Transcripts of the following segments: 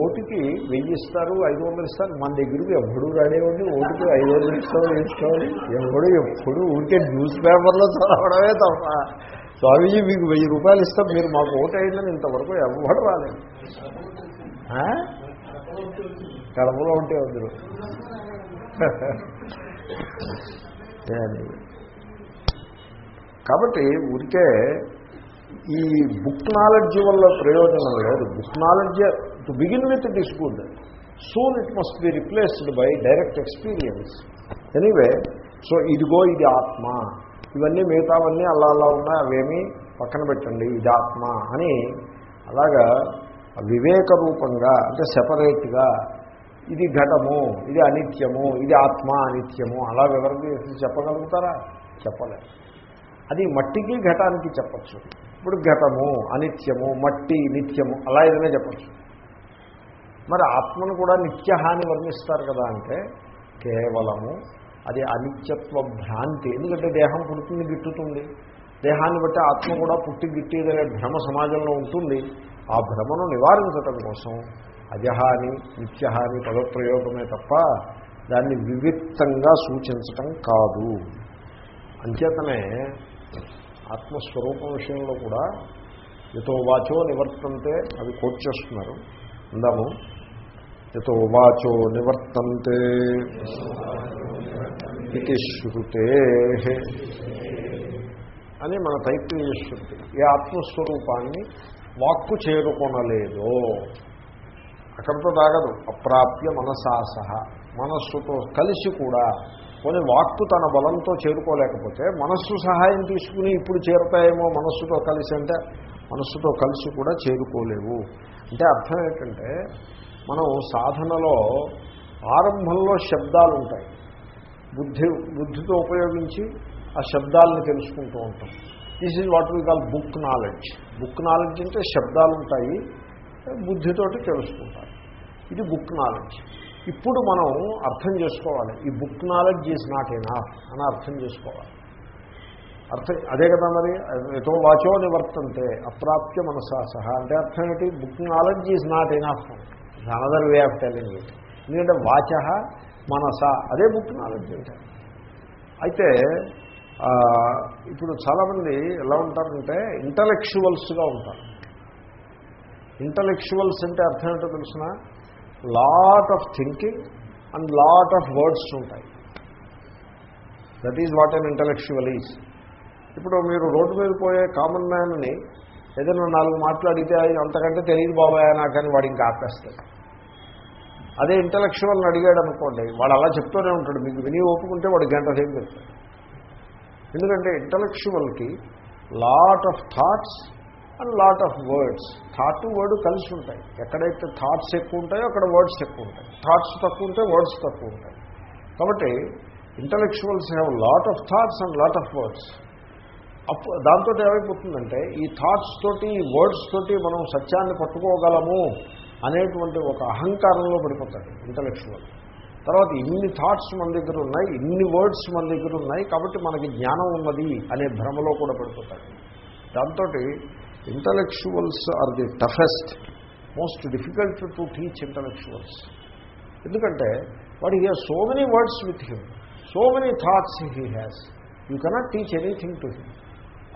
ఓటుకి వెయ్యి ఇస్తారు ఐదు వందలు ఇస్తారు. మన దగ్గరికి ఎప్పుడు రాడేవండి ఓటుకి ఐదు వందలు ఇస్తారు వేసుకోవాలి ఎవడు ఎప్పుడు ఊరికే న్యూస్ పేపర్లో చదవడమే తప్ప. స్వామీజీ మీకు వెయ్యి రూపాయలు ఇస్తాం మీరు మాకు ఓటు అయిందని ఇంతవరకు ఎవడు రాలేదు. కడపలో ఉంటే వద్దు. కాబట్టి ఊరికే ఈ బుక్ నాలెడ్జ్ వల్ల ప్రయోజనం లేదు. Book knowledge to begin with it is good soon it must be replaced by direct experience anyway so ఇదిగో ఇది ఆత్మ. ఇవన్నీ మిగతావన్నీ అలా అలా ఉన్నాయి అవేమీ పక్కన పెట్టండి ఇది ఆత్మ అని అలాగా వివేక రూపంగా అంటే సెపరేట్గా ఇది ఘటము ఇది అనిత్యము ఇది ఆత్మ అనిత్యము అలా వివరణ చేసి చెప్పగలుగుతారా? చెప్పలేదు. అది మట్టికి ఘటానికి చెప్పచ్చు. ఇప్పుడు ఘటము అనిత్యము మట్టి నిత్యము అలా ఏదైనా చెప్పచ్చు. మరి ఆత్మను కూడా నిత్యహాని వర్ణిస్తారు కదా అంటే కేవలము అది అనిత్యత్వ భ్రాంతి. ఎందుకంటే దేహం పుడుతుంది గిట్టుతుంది. దేహాన్ని బట్టి ఆత్మ కూడా పుట్టి గిట్టేదనే భ్రమ సమాజంలో ఉంటుంది. ఆ భ్రమను నివారించటం కోసం అజహాని నిత్యహాని పదప్రయోగమే తప్ప దాన్ని వివిక్తంగా సూచించటం కాదు. అంచేతనే ఆత్మస్వరూపం విషయంలో కూడా ఎతో వాచో నివర్తంతే అవి కోట్ చేస్తున్నారు. అందాము ఎతో వాచో నివర్తంతే ఇది శృతే అని మన తైత్రీయ శృతి. ఏ ఆత్మస్వరూపాన్ని వాక్కు చేరుకొనలేదో అక్కడితో తాగదు. అప్రాప్య మనసాసహ మనస్సుతో కలిసి కూడా కొన్ని వాక్కు తన బలంతో చేరుకోలేకపోతే మనస్సు సహాయం తీసుకుని ఇప్పుడు చేరుతాయేమో మనస్సుతో కలిసి అంటే మనస్సుతో కలిసి కూడా చేరుకోలేవు. అంటే అర్థం ఏంటంటే మనం సాధనలో ఆరంభంలో శబ్దాలు ఉంటాయి. బుద్ధి బుద్ధితో ఉపయోగించి ఆ శబ్దాలను తెలుసుకుంటూ ఉంటాం. This is what we call book knowledge book knowledge అంటే శబ్దాలు ఉంటాయి బుద్ధితోటి తెలుసుకుంటారు. ఇది బుక్ నాలెడ్జ్ ఇప్పుడు మనం అర్థం చేసుకోవాలి. ఈ book knowledge is not enough అని అర్థం చేసుకోవాలి. అర్థం అదే కదా మరి ఎతో వాచో నివర్తంతే అప్రాప్య మనసా సహా. అంటే అర్థం ఏంటి book knowledge is not enough another way of telling it ఎందుకంటే వాచ మనస అదే బుక్ నాలెడ్జ్ అంటే. అయితే ఇప్పుడు చాలామంది ఎలా ఉంటారంటే ఇంటలెక్చువల్స్గా ఉంటారు. ఇంటలెక్చువల్స్ అంటే అర్థం ఏంటో తెలిసిన? Lot of thinking and lot of words ఉంటాయి. That is what an intellectual is ఇప్పుడు మీరు రోడ్డు మీద పోయే కామన్ మ్యాన్ని ఏదైనా నాలుగు మాట్లాడితే అంతకంటే తెలియదు బాబాయ్ నాకని వాడు ఇంకా ఆపేస్తాడు. అదే ఇంటలెక్చువల్ని అడిగాడు అనుకోండి వాడు అలా చెప్తూనే ఉంటాడు మీకు విని ఒప్పుకుంటే వాడు గంట సేపు చెప్తాడు ఎందుకంటే ఇంటలెక్చువల్కి lot of thoughts and lot of words thought word కలిసి ఉంటాయి. ఎక్కడైతే థాట్స్ ఎక్కువ ఉంటాయో అక్కడ వర్డ్స్ ఎక్కువ ఉంటాయి. థాట్స్ తక్కువ ఉంటే వర్డ్స్ తక్కువ ఉంటాయి. కాబట్టి intellectuals have lot of thoughts and lot of words అప్పు దాంతో ఏమైపోతుందంటే ఈ థాట్స్ తోటి ఈ వర్డ్స్ తోటి మనం సత్యాన్ని పట్టుకోగలము అనేటువంటి ఒక అహంకారంలో పడిపోతాడు ఇంటలెక్చువల్ తర్వాత ఇన్ని థాట్స్ మన దగ్గర ఉన్నాయి ఇన్ని వర్డ్స్ మన దగ్గర ఉన్నాయి కాబట్టి మనకి జ్ఞానం ఉన్నది అనే భ్రమలో కూడా పడిపోతాడు. దాంతో intellectuals are the toughest most difficult to teach intellectuals ఎందుకంటే వాడు he has so many words with him so many thoughts he has you cannot teach anything to him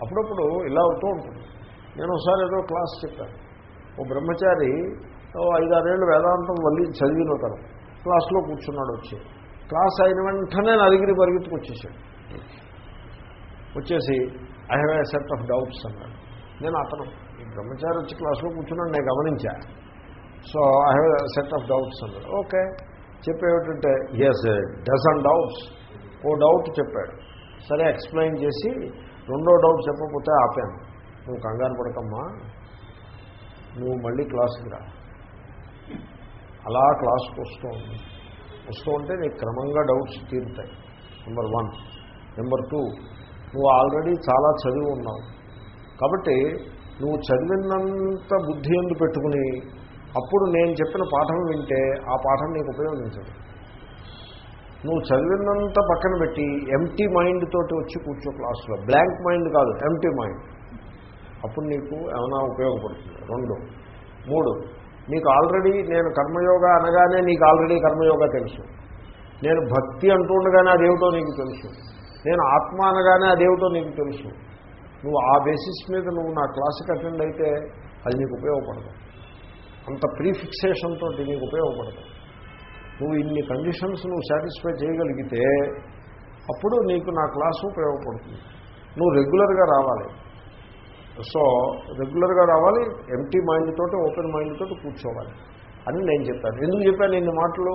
అప్పుడప్పుడు ఇలా అవుతూ ఉంటుంది. నేను ఒకసారి ఏదో క్లాస్ చెప్పాను. ఓ బ్రహ్మచారి ఐదారేళ్ళు వేదాంతం మళ్ళీ చదివిన తను. క్లాస్లో కూర్చున్నాడు వచ్చి. క్లాస్ అయిన వెంటనే నలుగురి దగ్గరికి పరిగెత్తుకొచ్చేసాడు. వచ్చేసి I have a set of doubts అన్నాడు. నేను అతను. ఈ బ్రహ్మచారి వచ్చి క్లాస్లో కూర్చున్నాడు నేను గమనించా. So I have set of doubts అన్నాడు. ఓకే చెప్పేటంటే ఎస్ డజన్ డౌట్స్ ఓ డౌట్ చెప్పాడు. సరే ఎక్స్ప్లెయిన్ చేసి రెండో డౌట్ చెప్పకపోతే ఆపాను. నువ్వు కంగారు పడకమ్మా. నువ్వు మళ్ళీ క్లాస్కి రా. అలా క్లాస్కి వస్తూ ఉంది. వస్తూ ఉంటే నీకు క్రమంగా డౌట్స్ తీరుతాయి. నెంబర్ వన్ నెంబర్ టూ నువ్వు ఆల్రెడీ చాలా చదివి ఉన్నావు. కాబట్టి నువ్వు చదివినంత బుద్ధి ఎందు పెట్టుకుని అప్పుడు నేను చెప్పిన పాఠం వింటే ఆ పాఠం నీకు ఉపయోగించదు. నువ్వు చదివినంత పక్కన పెట్టి ఎంటీ మైండ్ తోటి వచ్చి కూర్చో క్లాసులో. బ్లాంక్ మైండ్ కాదు ఎంటీ మైండ్ అప్పుడు నీకు ఏమైనా ఉపయోగపడుతుంది? రెండు. మూడు. నీకు ఆల్రెడీ నేను కర్మయోగ అనగానే నీకు ఆల్రెడీ కర్మయోగ తెలుసు. నేను భక్తి అంటుండగానే అదేమిటో నీకు తెలుసు. నేను ఆత్మ అనగానే అదేమిటో నీకు తెలుసు. నువ్వు ఆ బేసిస్ మీద నువ్వు నా క్లాసుకి అటెండ్ అయితే అది నీకు ఉపయోగపడదు. అంత ప్రీఫిక్సేషన్తో నీకు ఉపయోగపడదు. నువ్వు ఇన్ని కండిషన్స్ నువ్వు సాటిస్ఫై చేయగలిగితే అప్పుడు నీకు నా క్లాసు ఉపయోగపడుతుంది. నువ్వు రెగ్యులర్గా రావాలి. సో రెగ్యులర్గా రావాలి ఎంటీ మైండ్ తోటి ఓపెన్ మైండ్ తోటి కూర్చోవాలి. అని నేను చెప్పాను. ఎందుకు చెప్పాను ఇన్ని మాటలు?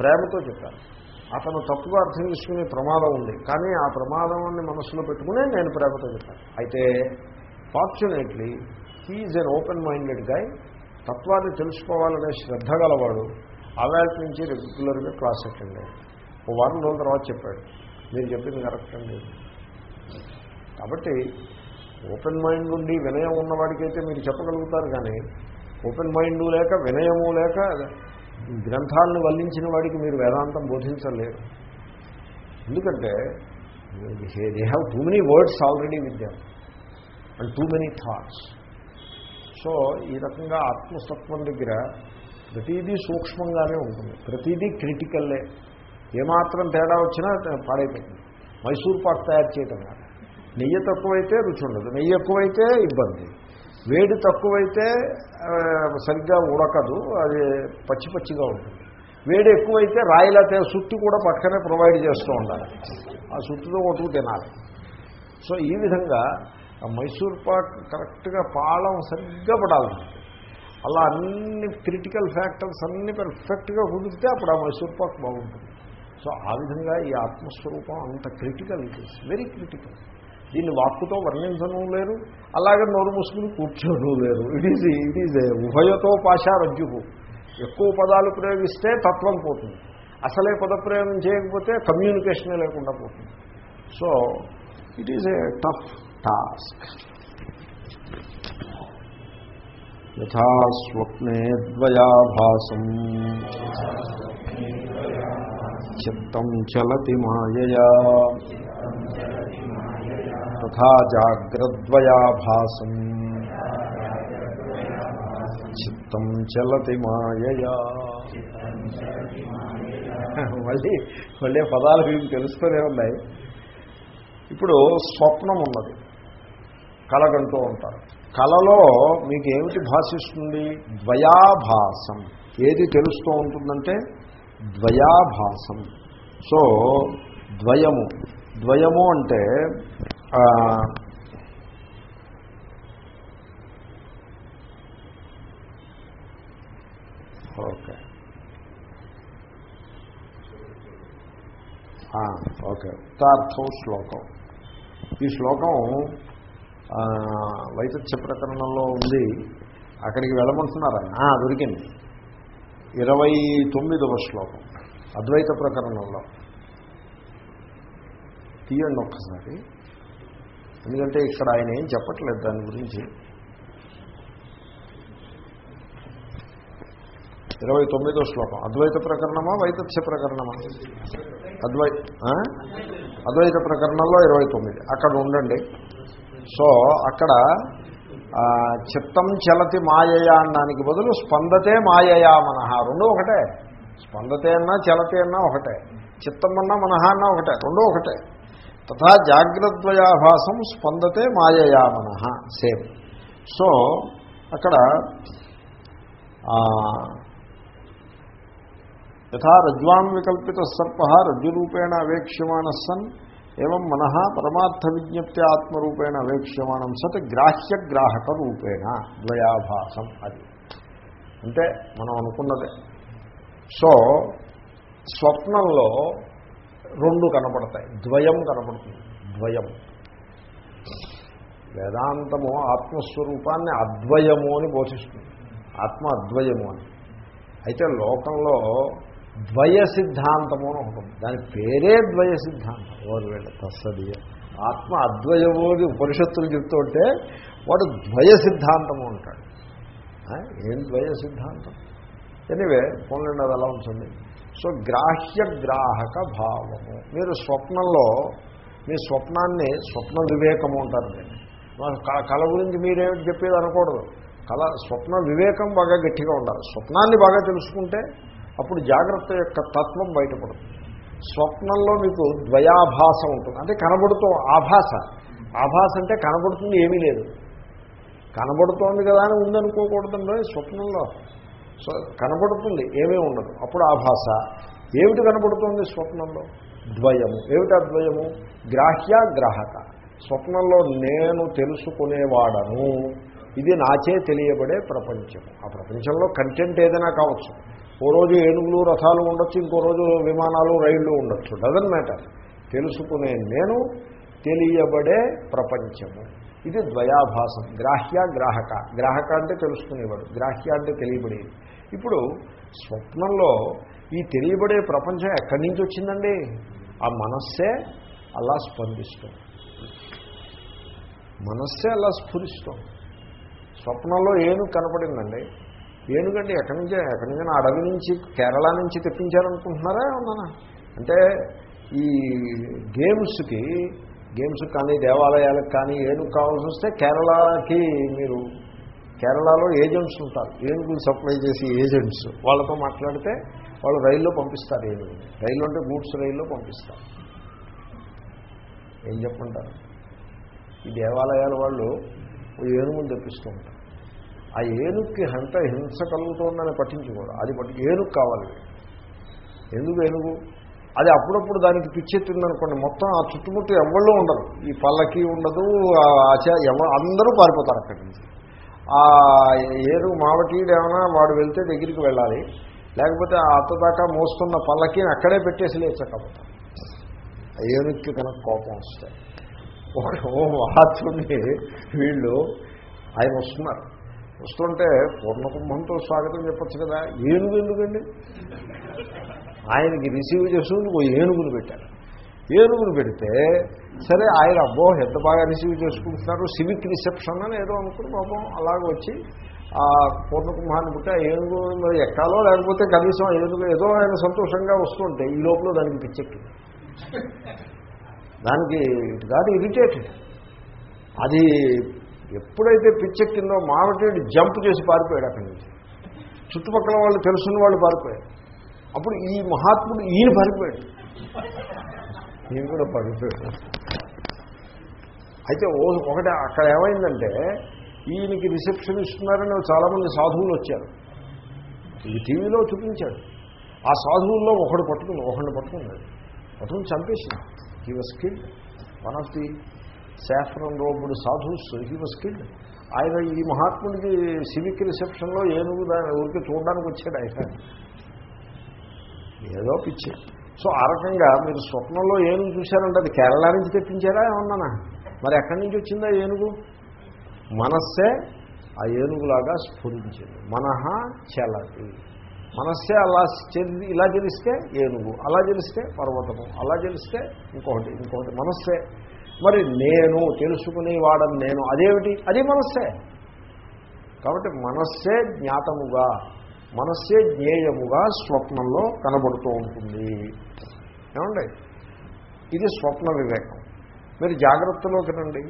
ప్రేమతో చెప్పాను. అతను తప్పుగా అర్థం చేసుకునే ప్రమాదం ఉంది. కానీ ఆ ప్రమాదాన్ని మనసులో పెట్టుకునే నేను ప్రేమతో చెప్పాను. అయితే fortunately he is an open minded guy తత్వాన్ని తెలుసుకోవాలనే శ్రద్ధ గలవాడు. ఆవేళ నుంచి రెగ్యులర్గా క్లాస్ అటెండ్ అయ్యాడు. ఓ వారం రోజుల తర్వాత చెప్పాడు మీరు చెప్పింది కరెక్ట్ అండి. కాబట్టి ఓపెన్ మైండ్ ఉండి వినయం ఉన్నవాడికైతే మీరు చెప్పగలుగుతారు కానీ ఓపెన్ మైండ్ లేక వినయము లేక గ్రంథాలను వల్లించిన వాడికి మీరు వేదాంతం బోధించలేరు. ఎందుకంటే they have too many words already with them and too many thoughts so ఈ రకంగా ఆత్మసత్వం దగ్గర ప్రతిదీ సూక్ష్మంగానే ఉంటుంది. ప్రతిదీ క్రిటికల్లే. ఏమాత్రం తేడా వచ్చినా పాడైపోయింది మైసూర్ పాక్ తయారు చేయటం కాదు. నెయ్యి తక్కువైతే రుచి ఉండదు. నెయ్యి ఎక్కువైతే ఇబ్బంది. వేడి తక్కువైతే సరిగ్గా ఉడకదు. అది పచ్చి పచ్చిగా ఉంటుంది. వేడి ఎక్కువైతే రాయిలతే సుత్తి కూడా పక్కనే ప్రొవైడ్ చేస్తూ ఉండాలి. ఆ సుత్తితో కొట్టుకు తినాలి. సో ఈ విధంగా మైసూర్ పాక్ కరెక్ట్గా పాలం సరిగ్గా పడాలి అలా అన్ని క్రిటికల్ ఫ్యాక్టర్స్ అన్ని పెర్ఫెక్ట్గా కుదిరితే అప్పుడు ఆ మైసూర్ పాక్ బాగుంటుంది. సో ఆ విధంగా ఈ ఆత్మస్వరూపం అంత critical it is very critical దీన్ని వాక్కుతో వర్ణించను లేరు అలాగే నోరు మూసుకుని కూర్చోను లేరు. ఇట్ ఈజ్ ఇట్ ఈజ్ ఉభయతో పాశారజ్జుకు ఎక్కువ పదాలు ప్రయోగిస్తే తత్వం పోతుంది. అసలే పదప్రయోగం చేయకపోతే కమ్యూనికేషనే లేకుండా పోతుంది. So it is a tough task యథా స్వప్నే ద్వయాభాసం. చిత్తం చలతి మాయయా. తథా జాగ్రద్వయాభాసం. చిత్తం చలతి మాయయా. మళ్ళీ మళ్ళీ పదాలు మీకు తెలుస్తూనే ఉన్నాయి. ఇప్పుడు స్వప్నం ఉన్నది కలగంటూ ఉంటారు. కలలో మీకు ఏమిటి భాషిస్తుంది? ద్వయాభాసం. ఏది తెలుస్తూ ఉంటుందంటే ద్వయాభాసం. సో ద్వయము. ద్వయము అంటే ఓకే. ఓకే. ఉత్తార్థం శ్లోకం. ఈ శ్లోకం వైతథ్య ప్రకరణంలో ఉంది. అక్కడికి వెళ్ళమంటున్నారా దొరికింది. ఇరవై తొమ్మిదవ శ్లోకం. అద్వైత ప్రకరణంలో. తీయండి ఒక్కసారి. ఎందుకంటే ఇక్కడ ఆయన ఏం చెప్పట్లేదు దాని గురించి. ఇరవై తొమ్మిదో శ్లోకం. అద్వైత ప్రకరణమా వైతథ్య ప్రకరణమా? అద్వై అద్వైత ప్రకరణంలో ఇరవై తొమ్మిది. అక్కడ ఉండండి. సో అక్కడ చిత్తం చలతి మాయయా అన్నానికి బదులు స్పందతే మాయయా మనహ రెండు ఒకటే. స్పందతే అన్నా చలతే అన్నా ఒకటే. చిత్తం అన్నా మనహ అన్నా ఒకటే. రెండు ఒకటే. తథా జాగ్రద్వయాభాసం స్పందతే మాయయా మనహ సేమ్. సో అక్కడ యథా రజ్వాన్ వికల్పిత సర్ప రజ్జురూపేణ అవేక్ష్యమాన సన్ ఏం మనః పరమార్థ విజ్ఞప్తి ఆత్మరూపేణ అవేక్ష్యమానం సత్ గ్రాహ్య గ్రాహక రూపేణ ద్వయాభాసం అది. అంటే మనం అనుకున్నదే. సో స్వప్నంలో రెండు కనపడతాయి. ద్వయం కనపడుతుంది. ద్వయం. వేదాంతము ఆత్మస్వరూపాన్ని అద్వయము అని బోధిస్తుంది. ఆత్మ అద్వయము అని. అయితే లోకంలో ద్వయ సిద్ధాంతము అని ఉంటుంది దాని పేరే ద్వయ సిద్ధాంతం ఎవరు వీళ్ళ? తస్సది. ఆత్మ అద్వయము అని ఉపనిషత్తులు చెప్తుంటే వాడు ద్వయ సిద్ధాంతము అంటాడు ఏం ద్వయ సిద్ధాంతం ఎనివే పోన్లండి అది అలా ఉంటుంది సో గ్రాహ్య గ్రాహక భావము. మీరు స్వప్నంలో మీ స్వప్నాన్ని స్వప్న వివేకము అంటారు నేను క- కళ గురించి మీరేమిటి చెప్పేది అనకూడదు. కళ స్వప్న వివేకం బాగా గట్టిగా ఉండాలి. స్వప్నాన్ని బాగా తెలుసుకుంటే అప్పుడు జాగ్రత్త యొక్క తత్వం బయటపడుతుంది. స్వప్నంలో మీకు ద్వయాభాస ఉంటుంది. అంటే కనబడుతూ ఆభాస. ఆభాస అంటే కనబడుతుంది ఏమీ లేదు. కనబడుతోంది కదా అని ఉందనుకోకూడదండి స్వప్నంలో. కనబడుతుంది ఏమీ ఉండదు. అప్పుడు ఆభాస. ఏమిటి కనబడుతోంది స్వప్నంలో? ద్వయము. ఏమిటి ద్వయము? గ్రాహ్య గ్రాహక. స్వప్నంలో నేను తెలుసుకునేవాడను. ఇది నాచే తెలియబడే ప్రపంచం ఆ ప్రపంచంలో కంటెంట్ ఏదైనా కావచ్చు. ఓ రోజు ఏనుగులు రథాలు ఉండొచ్చు ఇంకో రోజు విమానాలు రైళ్ళు ఉండొచ్చు. డజన్ మ్యాటర్ తెలుసుకునే నేను తెలియబడే ప్రపంచము. ఇది ద్వయాభాసం. గ్రాహ్య గ్రాహక. గ్రాహక అంటే తెలుసుకునేవాడు. గ్రాహ్య అంటే తెలియబడేది. ఇప్పుడు స్వప్నంలో ఈ తెలియబడే ప్రపంచం ఎక్కడి నుంచి వచ్చిందండి? ఆ మనస్సే అలా స్పందిస్తుంది. మనస్సే అలా స్ఫురిస్తాం స్వప్నంలో ఏనుగు కనపడిందండి? ఏనుగండి ఎక్కడి నుంచి ఎక్కడి నుంచి అడవి నుంచి కేరళ నుంచి తెప్పించారనుకుంటున్నారా ఉన్నానా అంటే ఈ గేమ్స్కి గేమ్స్ కానీ దేవాలయాలకు కానీ ఏనుగు కావాల్సి వస్తే కేరళకి మీరు కేరళలో ఏజెంట్స్ ఉంటారు. ఏనుగులు సప్లై చేసి ఏజెంట్స్. వాళ్ళతో మాట్లాడితే వాళ్ళు రైల్లో పంపిస్తారు ఏనుగుని. రైలు అంటే గూడ్స్ రైల్లో పంపిస్తారు. ఏం చెప్పంటారు ఈ దేవాలయాల వాళ్ళు ఏనుగులు ఏనుగుని తెప్పిస్తూ ఉంటారు. ఆ ఏనుగుకి హంత హింస కలుగుతోందని పట్టించుకోరు అది పట్టి ఏనుగు కావాలి. ఎందుకు ఏనుగు? అది అప్పుడప్పుడు దానికి పిచ్చెత్తిందనుకోండి మొత్తం ఆ చుట్టుముట్టు ఎవళ్ళు ఉండరు. ఈ పల్లకి ఉండదు ఎవ అందరూ పారిపోతారు అక్కడి నుంచి. ఆ ఏనుగు మావటీడు ఏమైనా వాడు వెళ్తే దగ్గరికి వెళ్ళాలి. లేకపోతే ఆ అత్త దాకా మోస్తున్న పల్లకి అక్కడే పెట్టేసి లేచకపోతే. ఏనుక్కి కనుక కోపం వస్తాయి ఓ మహాత్ముని వీళ్ళు ఆయన వస్తున్నారు. వస్తుంటే పూర్ణకుంభంతో స్వాగతం చెప్పచ్చు కదా. ఏనుగు ఎందుకండి? ఆయనకి రిసీవ్ చేసుకుని ఓ ఏనుగును పెట్టారు. ఏనుగును పెడితే సరే ఆయన అబ్బో ఎంత బాగా రిసీవ్ చేసుకుంటున్నారు సివిక్ రిసెప్షన్ అని ఏదో అనుకుని పాపం అలాగ వచ్చి ఆ పూర్ణకుంభాన్ని పుట్టి ఆ ఏనుగు మరి ఎక్కాలో లేకపోతే కనీసం ఏనుగు ఏదో ఆయన సంతోషంగా వస్తుంటే ఈ లోపల దానికి పిచ్చెక్కింది దానికి ఇట్ గాట్ ఇరిటేటెడ్. అది ఎప్పుడైతే పిచ్చెక్కిందో మామిడి జంప్ చేసి పారిపోయాడు అక్కడి నుంచి. చుట్టుపక్కల వాళ్ళు తెలుసున్న వాళ్ళు పారిపోయారు. అప్పుడు ఈ మహాత్ముడు ఈయన పారిపోయాడు. ఈయన కూడా పారిపోయాడు. అయితే ఓ ఒకటి అక్కడ ఏమైందంటే ఈయనకి రిసెప్షన్ ఇస్తున్నారని చాలామంది సాధువులు వచ్చారు. ఇది టీవీలో చూపించాడు. ఆ సాధువుల్లో ఒకడు పట్టుకుంది ఒకడిని పట్టుకున్నాడు. పట్టుకుని చంపేసింది. He was killed one of the saffron robed sadhus he was killed ఆయన ఈ మహాత్ముడికి సివిక్ రిసెప్షన్లో ఏనుగు దాని ఊరికి చూడడానికి వచ్చాడు ఆయన. ఏదో పిచ్చి. సో ఆ రకంగా మీరు స్వప్నంలో ఏనుగు చూశారంటే అది కేరళ నుంచి తెప్పించారా ఏమన్నానా? మరి ఎక్కడి నుంచి వచ్చిందా ఏనుగు? మనస్సే ఆ ఏనుగులాగా స్ఫురించింది. మనహ చలతి. మనస్సే అలా ఇలా తెలిస్తే ఏనుగు అలా తెలిస్తే పర్వతము అలా తెలిస్తే ఇంకొకటి ఇంకొకటి. మనస్సే మరి నేను తెలుసుకునేవాడని నేను అదేమిటి? అది మనస్సే. కాబట్టి మనస్సే జ్ఞాతముగా మనస్సే జ్ఞేయముగా స్వప్నంలో కనబడుతూ ఉంటుంది. ఏమండి? ఇది స్వప్న వివేకం. మీరు జాగ్రత్తలోకి రండి.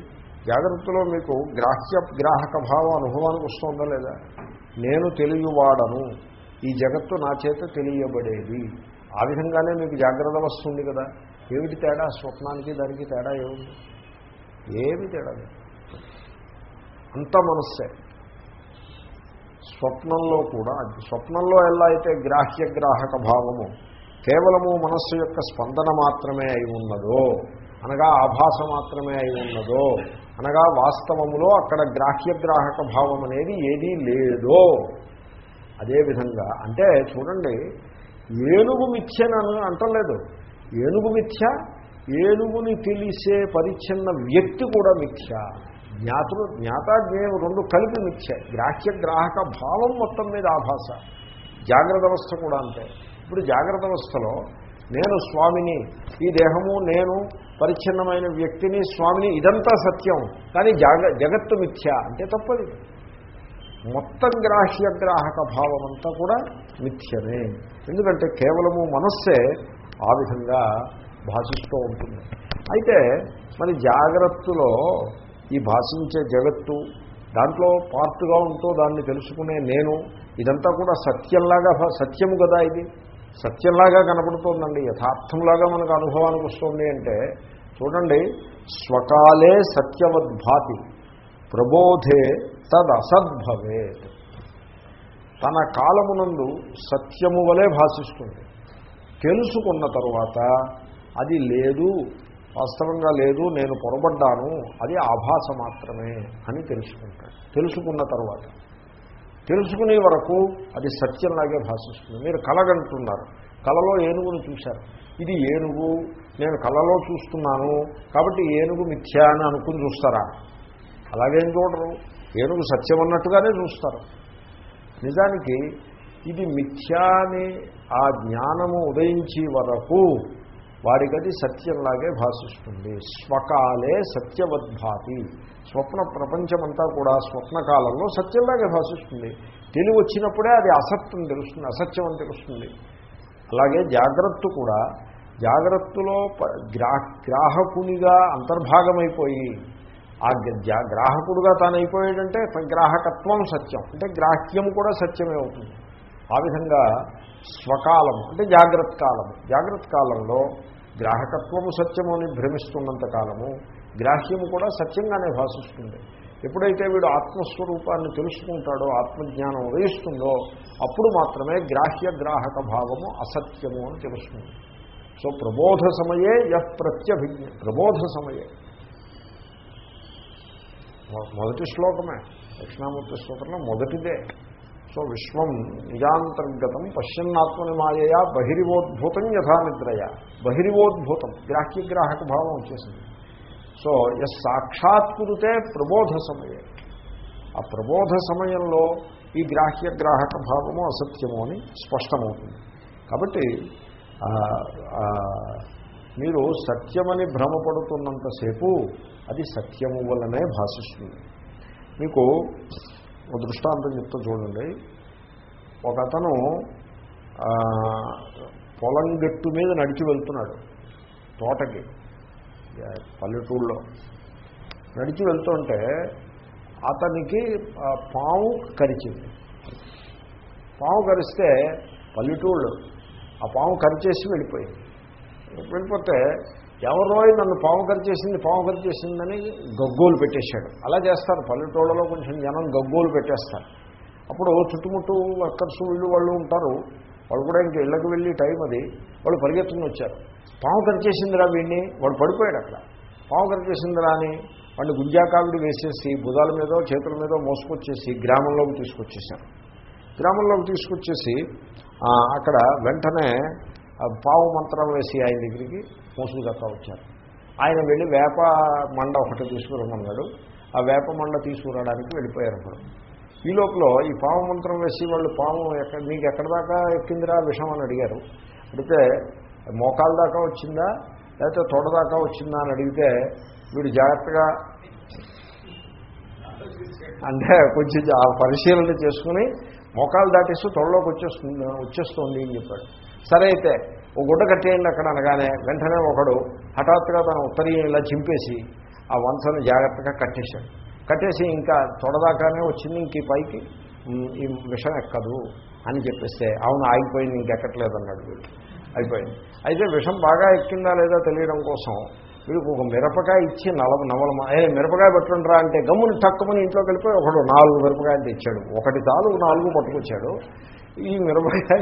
జాగ్రత్తలో మీకు గ్రాహ్య గ్రాహక భావం అనుభవానికి వస్తుందా లేదా? నేను తెలియవాడను ఈ జగత్తు నా చేత తెలియబడేది. ఆ విధంగానే మీకు జాగ్రత్త వస్తుంది కదా. ఏమిటి తేడా? స్వప్నానికి దానికి తేడా ఏముంది? ఏమి తేడా లేదు. అంత మనస్సే. స్వప్నంలో కూడా స్వప్నంలో ఎలా అయితే గ్రాహ్య గ్రాహక భావము కేవలము మనస్సు యొక్క స్పందన మాత్రమే అయి ఉన్నదో అనగా ఆభాస మాత్రమే అయి ఉన్నదో అనగా వాస్తవములో అక్కడ గ్రాహ్యగ్రాహక భావం అనేది ఏదీ లేదో అదేవిధంగా అంటే చూడండి ఏనుగు మిథ్యనను అంటలేదు. ఏనుగు మిథ్య ఏనుగుని తెలిసే పరిచ్ఛిన్న వ్యక్తి కూడా మిథ్య. జ్ఞాతులు జ్ఞాతాజ్ఞేయం రెండు కలిపి మిథ్య. గ్రాహ్య గ్రాహక భావం మొత్తం మీద ఆభాస జాగ్రత్త అవస్థ కూడా అంతే. ఇప్పుడు జాగ్రత్త అవస్థలో నేను స్వామిని ఈ దేహము నేను పరిచ్ఛిన్నమైన వ్యక్తిని స్వామిని ఇదంతా సత్యం. కానీ జాగ జగత్తు మిథ్య. అంటే తప్పది. మొత్తం గ్రాహ్య గ్రాహక భావం అంతా కూడా మిథ్యమే. ఎందుకంటే కేవలము మనస్సే ఆ విధంగా భాషిస్తూ ఉంటుంది. అయితే మరి జాగ్రత్తలో ఈ భాషించే జగత్తు దాంట్లో పార్ట్గా ఉంటూ దాన్ని తెలుసుకునే నేను ఇదంతా కూడా సత్యంలాగా భా- సత్యము కదా ఇది? సత్యంలాగా కనపడుతోందండి. యథార్థంలాగా మనకు అనుభవానికి వస్తుంది అంటే చూడండి స్వకాలే సత్యవద్భాతి ప్రబోధే తదసద్భవేత్. తన కాలమునందు సత్యము వలె భాషిస్తుంది. తెలుసుకున్న తరువాత అది లేదు వాస్తవంగా లేదు నేను పొరబడ్డాను అది ఆభాస మాత్రమే అని తెలుసుకుంటాడు. తెలుసుకున్న తర్వాత. తెలుసుకునే వరకు అది సత్యంలాగే భాషిస్తుంది. మీరు కలగంటున్నారు. కలలో ఏనుగును చూశారు. ఇది ఏనుగు నేను కలలో చూస్తున్నాను కాబట్టి ఏనుగు మిథ్యా అని అనుకుని చూస్తారా? అలాగేం చూడరు. ఏనుగు సత్యం అన్నట్టుగానే చూస్తారు. నిజానికి ఇది మిథ్యాని ఆ జ్ఞానము ఉదయించే వరకు వాడికది సత్యంలాగే భాషిస్తుంది. స్వకాలే సత్యవద్భాతి. స్వప్న ప్రపంచమంతా కూడా స్వప్నకాలంలో సత్యంలాగే భాషిస్తుంది. తెలివి వచ్చినప్పుడే అది అసత్యం తెలుస్తుంది అసత్యం అని తెలుస్తుంది. అలాగే జాగ్రత్త కూడా జాగ్రత్తలో గ్రా గ్రాహకునిగా అంతర్భాగమైపోయి ఆ జా- గ్రాహకుడుగా తాను అయిపోయాడంటే గ్రాహకత్వం సత్యం. అంటే గ్రాహ్యం కూడా సత్యమే అవుతుంది. ఆ విధంగా స్వకాలం అంటే జాగ్రత్త కాలము జాగ్రత్త కాలంలో గ్రాహకత్వము సత్యము అని భ్రమిస్తున్నంత కాలము గ్రాహ్యము కూడా సత్యంగానే భాషిస్తుంది. ఎప్పుడైతే వీడు ఆత్మస్వరూపాన్ని తెలుసుకుంటాడో ఆత్మజ్ఞానం ఉదయిస్తుందో అప్పుడు మాత్రమే గ్రాహ్య గ్రాహక భావము అసత్యము అని తెలుస్తుంది. సో ప్రబోధ సమయే యః ప్రత్యభిజ్ఞ ప్రబోధ సమయే. మొదటి శ్లోకమే దక్షిణామూర్తి శ్లోకంలో మొదటిదే. సో విశ్వం నిజాంతర్గతం పశ్చిన్నాత్మని మాయయా బహిరివోద్భూతం యథా నిద్రయ. బహిరివోద్భూతం గ్రాహ్యగ్రాహక భావం వచ్చేసింది. సో ఎస్ సాక్షాత్కృతే ప్రబోధ సమయే. ఆ ప్రబోధ సమయంలో ఈ గ్రాహ్యగ్రాహక భావము అసత్యము అని స్పష్టమవుతుంది. కాబట్టి మీరు సత్యమని భ్రమపడుతున్నంతసేపు అది సత్యము వల్లనే భాషిస్తుంది. మీకు ఒక దృష్టాంతం చెప్తా చూడండి. ఒక అతను పొలం గట్టు మీద నడిచి వెళ్తున్నాడు. తోటకి. పల్లెటూళ్ళలో నడిచి వెళ్తుంటే అతనికి పాము కరిచింది. పాము కరిస్తే పల్లెటూళ్ళు ఆ పాము కరిచేసి వెళ్ళిపోయింది. వెళ్ళిపోతే ఎవరో నన్ను పాము కరిచేసింది పాము కరిచేసిందని గగ్గోలు పెట్టేశాడు. అలా చేస్తారు. పల్లెటూళ్ళలో కొంచెం జనం గగ్గోలు పెట్టేస్తారు. అప్పుడు చుట్టుముట్టు వర్కర్స్ వీళ్ళు వాళ్ళు ఉంటారు. వాళ్ళు కూడా ఇంక ఇళ్ళకి వెళ్ళి టైం అది. వాళ్ళు పరిగెత్తుకుని వచ్చారు. పాము కరిచేసిందిరా వీడిని వాడు పడిపోయాడు అక్కడ. పాము కరిచేసిందిరా అని వాడిని గుంజాకావిడి వేసేసి భుజాల మీద చేతుల మీద మోసుకొచ్చేసి గ్రామంలోకి తీసుకొచ్చేసారు గ్రామంలోకి తీసుకొచ్చేసి అక్కడ వెంటనే పావు మంత్రం వేసి ఆయన దగ్గరికి మోసుకు దక్క వచ్చారు. ఆయన వెళ్ళి వేప మండ ఒకటి తీసుకురమ్మన్నాడు. ఆ వేప మండ తీసుకురావడానికి వెళ్ళిపోయారు అప్పుడు ఈ లోపల ఈ పాము మంత్రం వేసి వాళ్ళు పాము ఎక్కడ నీకు ఎక్కడ దాకా ఎక్కిందిరా? విషం అని అడిగారు. అడిగితే మోకాల దాకా వచ్చిందా? లేకపోతే తొడ దాకా వచ్చిందా? అని అడిగితే వీడు జాగ్రత్తగా అంటే కొంచెం ఆ పరిశీలన చేసుకుని మోకాలు దాటేస్తూ తొడలోకి వచ్చేస్తుంది వచ్చేస్తుంది అని చెప్పాడు. సరే అయితే ఓ గుడ్డ కట్టేయండి అక్కడ అనగానే వెంటనే ఒకడు హఠాత్తుగా తన ఉత్తరీయం ఇలా చింపేసి ఆ వంశను జాగ్రత్తగా కట్టేశాడు. కట్టేసి ఇంకా తొడదాకానే వచ్చింది ఇంక పైకి ఈ విషం ఎక్కదు అని చెప్పేస్తే అవును ఆగిపోయింది ఇంకెక్కట్లేదు అన్నాడు వీడు. అయిపోయింది. అయితే విషం బాగా ఎక్కిందా లేదా తెలియడం కోసం వీడికి ఒక మిరపకాయ ఇచ్చి నలభ నవల ఏ మిరపకాయ పెట్టుండ్రా అంటే గమ్ముని తక్కువని ఇంట్లోకి వెళ్ళిపోయి ఒకడు నాలుగు మిరపకాయలు తెచ్చాడు. ఒకటి చాలు నాలుగు పట్టుకొచ్చాడు. ఈ మిరపకాయ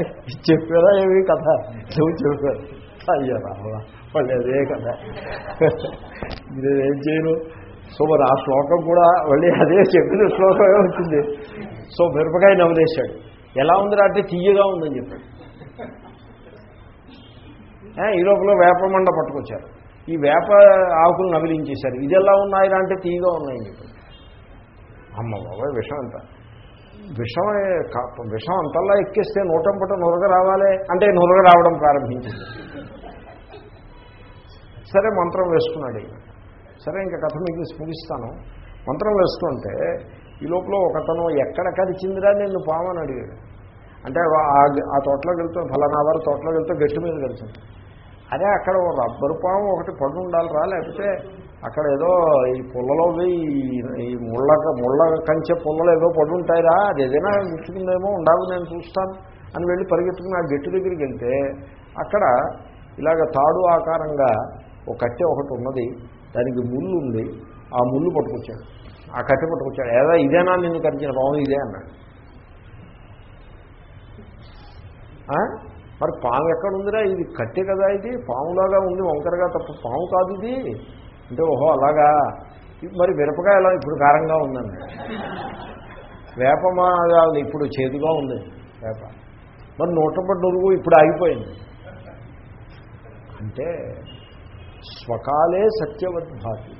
చెప్పారా ఏమి కథ? నువ్వు చెప్పారు అయ్యా వాళ్ళు అదే కదా నేనేం చేయను? సో మరి ఆ శ్లోకం కూడా మళ్ళీ అదే చెప్పిన శ్లోకమే వచ్చింది. సో మిరపకాయ నవ్వులేశాడు ఎలా ఉందిరా అంటే తీయగా ఉందని చెప్పాడు. ఈ లోపల వేపమండ పట్టుకొచ్చారు. ఈ వేప ఆకులు నవిలించేశారు ఇది ఎలా ఉన్నాయిరా అంటే తీయగా ఉన్నాయని చెప్పారు. అమ్మ బాబాయ్ విషం అంత. విషం కా- విషం అంతల్లా ఎక్కేస్తే నూటంపట నురగ రావాలి. అంటే నురగ రావడం ప్రారంభించింది. సరే మంత్రం వేసుకున్నాడు సరే ఇంకా కథ మీకు ముగిస్తాను. మంత్రం వేస్తుంటే ఈ లోపల ఒకతను ఎక్కడ కరిచిందిరా నిన్ను పామని అడిగాడు. అంటే ఆ- తోటలోకి వెళ్తే ఫలానా వారి తోటలోకి వెళ్తే గట్టి మీద కలిసింది అదే అక్కడ ఓ రబ్బరు పాము ఒకటి పడి ఉండాలి రా లేకపోతే అక్కడ ఏదో ఈ పుల్లలో ఈ ముళ్ళ ముళ్ళ కంచె పుల్లలు ఏదో పడి ఉంటాయిరా అది ఏదైనా ముచ్చుకుందేమో ఉండాలి నేను చూస్తాను అని వెళ్ళి పరిగెత్తుకుని ఆ గట్టి దగ్గరికి వెళ్తే అక్కడ ఇలాగ తాడు ఆకారంగా ఒక కట్టె ఒకటి ఉన్నది దానికి ముళ్ళు ఉంది ఆ ముళ్ళు పట్టుకొచ్చాడు. ఆ కట్టె పట్టుకొచ్చాడు. ఏదో ఇదేనా నిన్ను కరిచిన పాము? ఇదే అన్నాడు. మరి పాము ఎక్కడ ఉందిరా ఇది కట్టె కదా ఇది. పాములాగా ఉంది వంకరగా తప్ప పాము కాదు ఇది. అంటే ఓహో అలాగా. మరి మిరపకాయ ఎలా? ఇప్పుడు కారంగా ఉందండి. వేపమా ఇప్పుడు చేదుగా ఉంది వేప. మరి నూటపడ్డ నురుగు ఇప్పుడు ఆగిపోయింది. అంటే స్వకాలే సత్యవద్భాతి.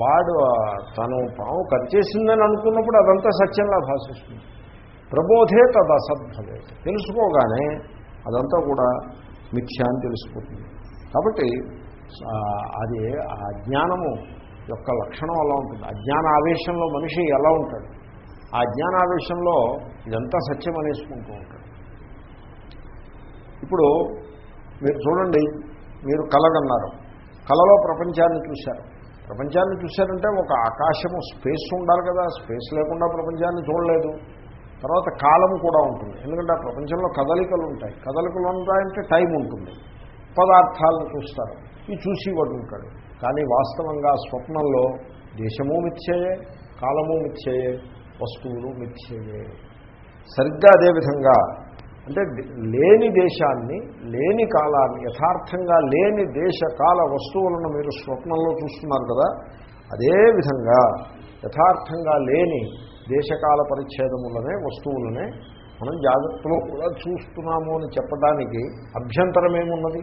వాడు తను పాము కట్ చేసిందని అనుకున్నప్పుడు అదంతా సత్యంలా భాషిస్తుంది. ప్రబోధే తదసద్భవే తెలుసుకోగానే అదంతా కూడా మిథ్య అని తెలిసిపోతుంది. కాబట్టి అది ఆ అజ్ఞానము యొక్క లక్షణం అలా ఉంటుంది. అజ్ఞాన ఆవేశంలో మనిషి ఎలా ఉంటాడు? ఆ జ్ఞానావేశంలో ఇదంతా సత్యం అనేసుకుంటూ ఉంటాడు. ఇప్పుడు మీరు చూడండి మీరు కలగన్నారు. కలలో ప్రపంచాన్ని చూశారు. ప్రపంచాన్ని చూశారంటే ఒక ఆకాశము స్పేస్ ఉండాలి కదా. స్పేస్ లేకుండా ప్రపంచాన్ని చూడలేదు. తర్వాత కాలం కూడా ఉంటుంది. ఎందుకంటే ఆ ప్రపంచంలో కదలికలు ఉంటాయి. కదలికలు ఉంటాయంటే టైం ఉంటుంది. పదార్థాలను చూస్తారు. ఈ చూసేవాడు ఉంటాడు. కానీ వాస్తవంగా స్వప్నంలో దేశము మిథ్యయే కాలము మిథ్యయే వస్తువులు మిథ్యయే. సరిగ్గా అదేవిధంగా అంటే లేని దేశాన్ని లేని కాలాన్ని యథార్థంగా లేని దేశ కాల వస్తువులను మీరు స్వప్నంలో చూస్తున్నారు కదా అదేవిధంగా యథార్థంగా లేని దేశకాల పరిచ్ఛేదములనే వస్తువులనే మనం జాగ్రత్తలో కూడా చూస్తున్నాము అని చెప్పడానికి అభ్యంతరం ఏమున్నది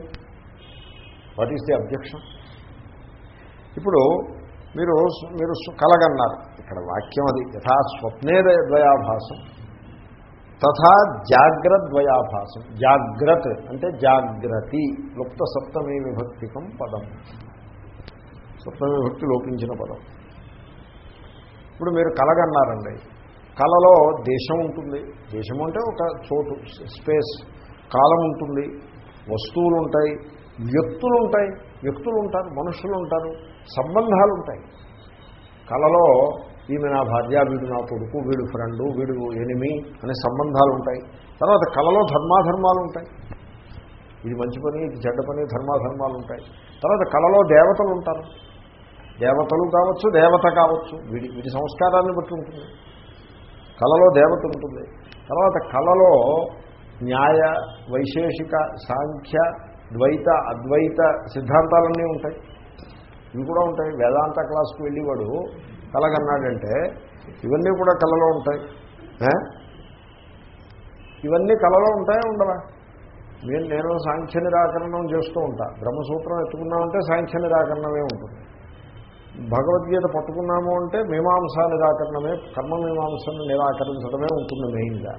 వాట్ ఈస్ ది అబ్జెక్షన్ ఇప్పుడు మీరు మీరు కలగన్నారు. ఇక్కడ వాక్యం అది. యథా స్వప్నే ద్వయాభాసం. తథా జాగ్రద్వయాభాసం జాగ్రత్ అంటే జాగ్రతి. లుప్త సప్తమీ విభక్తికం పదం. సప్తమీ విభక్తి లోపించిన పదం. ఇప్పుడు మీరు కలగన్నారండి. కలలో దేశం ఉంటుంది. దేశం అంటే ఒక చోటు స్పేస్. కాలం ఉంటుంది. వస్తువులు ఉంటాయి. వ్యక్తులు ఉంటాయి. వ్యక్తులు ఉంటారు మనుషులు ఉంటారు సంబంధాలు ఉంటాయి. కలలో ఈమె నా భార్య వీడు నా కొడుకు వీడు ఫ్రెండు వీడు ఎనిమి అనే సంబంధాలు ఉంటాయి. తర్వాత కళలో ధర్మాధర్మాలు ఉంటాయి. ఇది మంచి పని ఇది చెడ్డ పని ధర్మాధర్మాలు ఉంటాయి. తర్వాత కళలో దేవతలు ఉంటారు. దేవతలు కావచ్చు దేవత కావచ్చు వీడి వీడి సంస్కారాన్ని బట్టి ఉంటుంది. కళలో దేవత ఉంటుంది. తర్వాత కళలో న్యాయ వైశేషిక సాంఖ్య ద్వైత అద్వైత సిద్ధాంతాలన్నీ ఉంటాయి. ఇవి కూడా ఉంటాయి. వేదాంత క్లాస్కి వెళ్ళేవాడు కలగన్నాడంటే ఇవన్నీ కూడా కళలో ఉంటాయి. ఇవన్నీ కళలో ఉంటాయా ఉండవా? నేను నేను సాంఖ్య నిరాకరణం చేస్తూ ఉంటా. బ్రహ్మసూత్రం ఎత్తుకున్నామంటే సాంఖ్య నిరాకరణమే ఉంటుంది. భగవద్గీత పట్టుకున్నాము అంటే మీమాంసా నిరాకరణమే కర్మ మీమాంసను నిరాకరించడమే ఉంటుంది మెయిన్గా.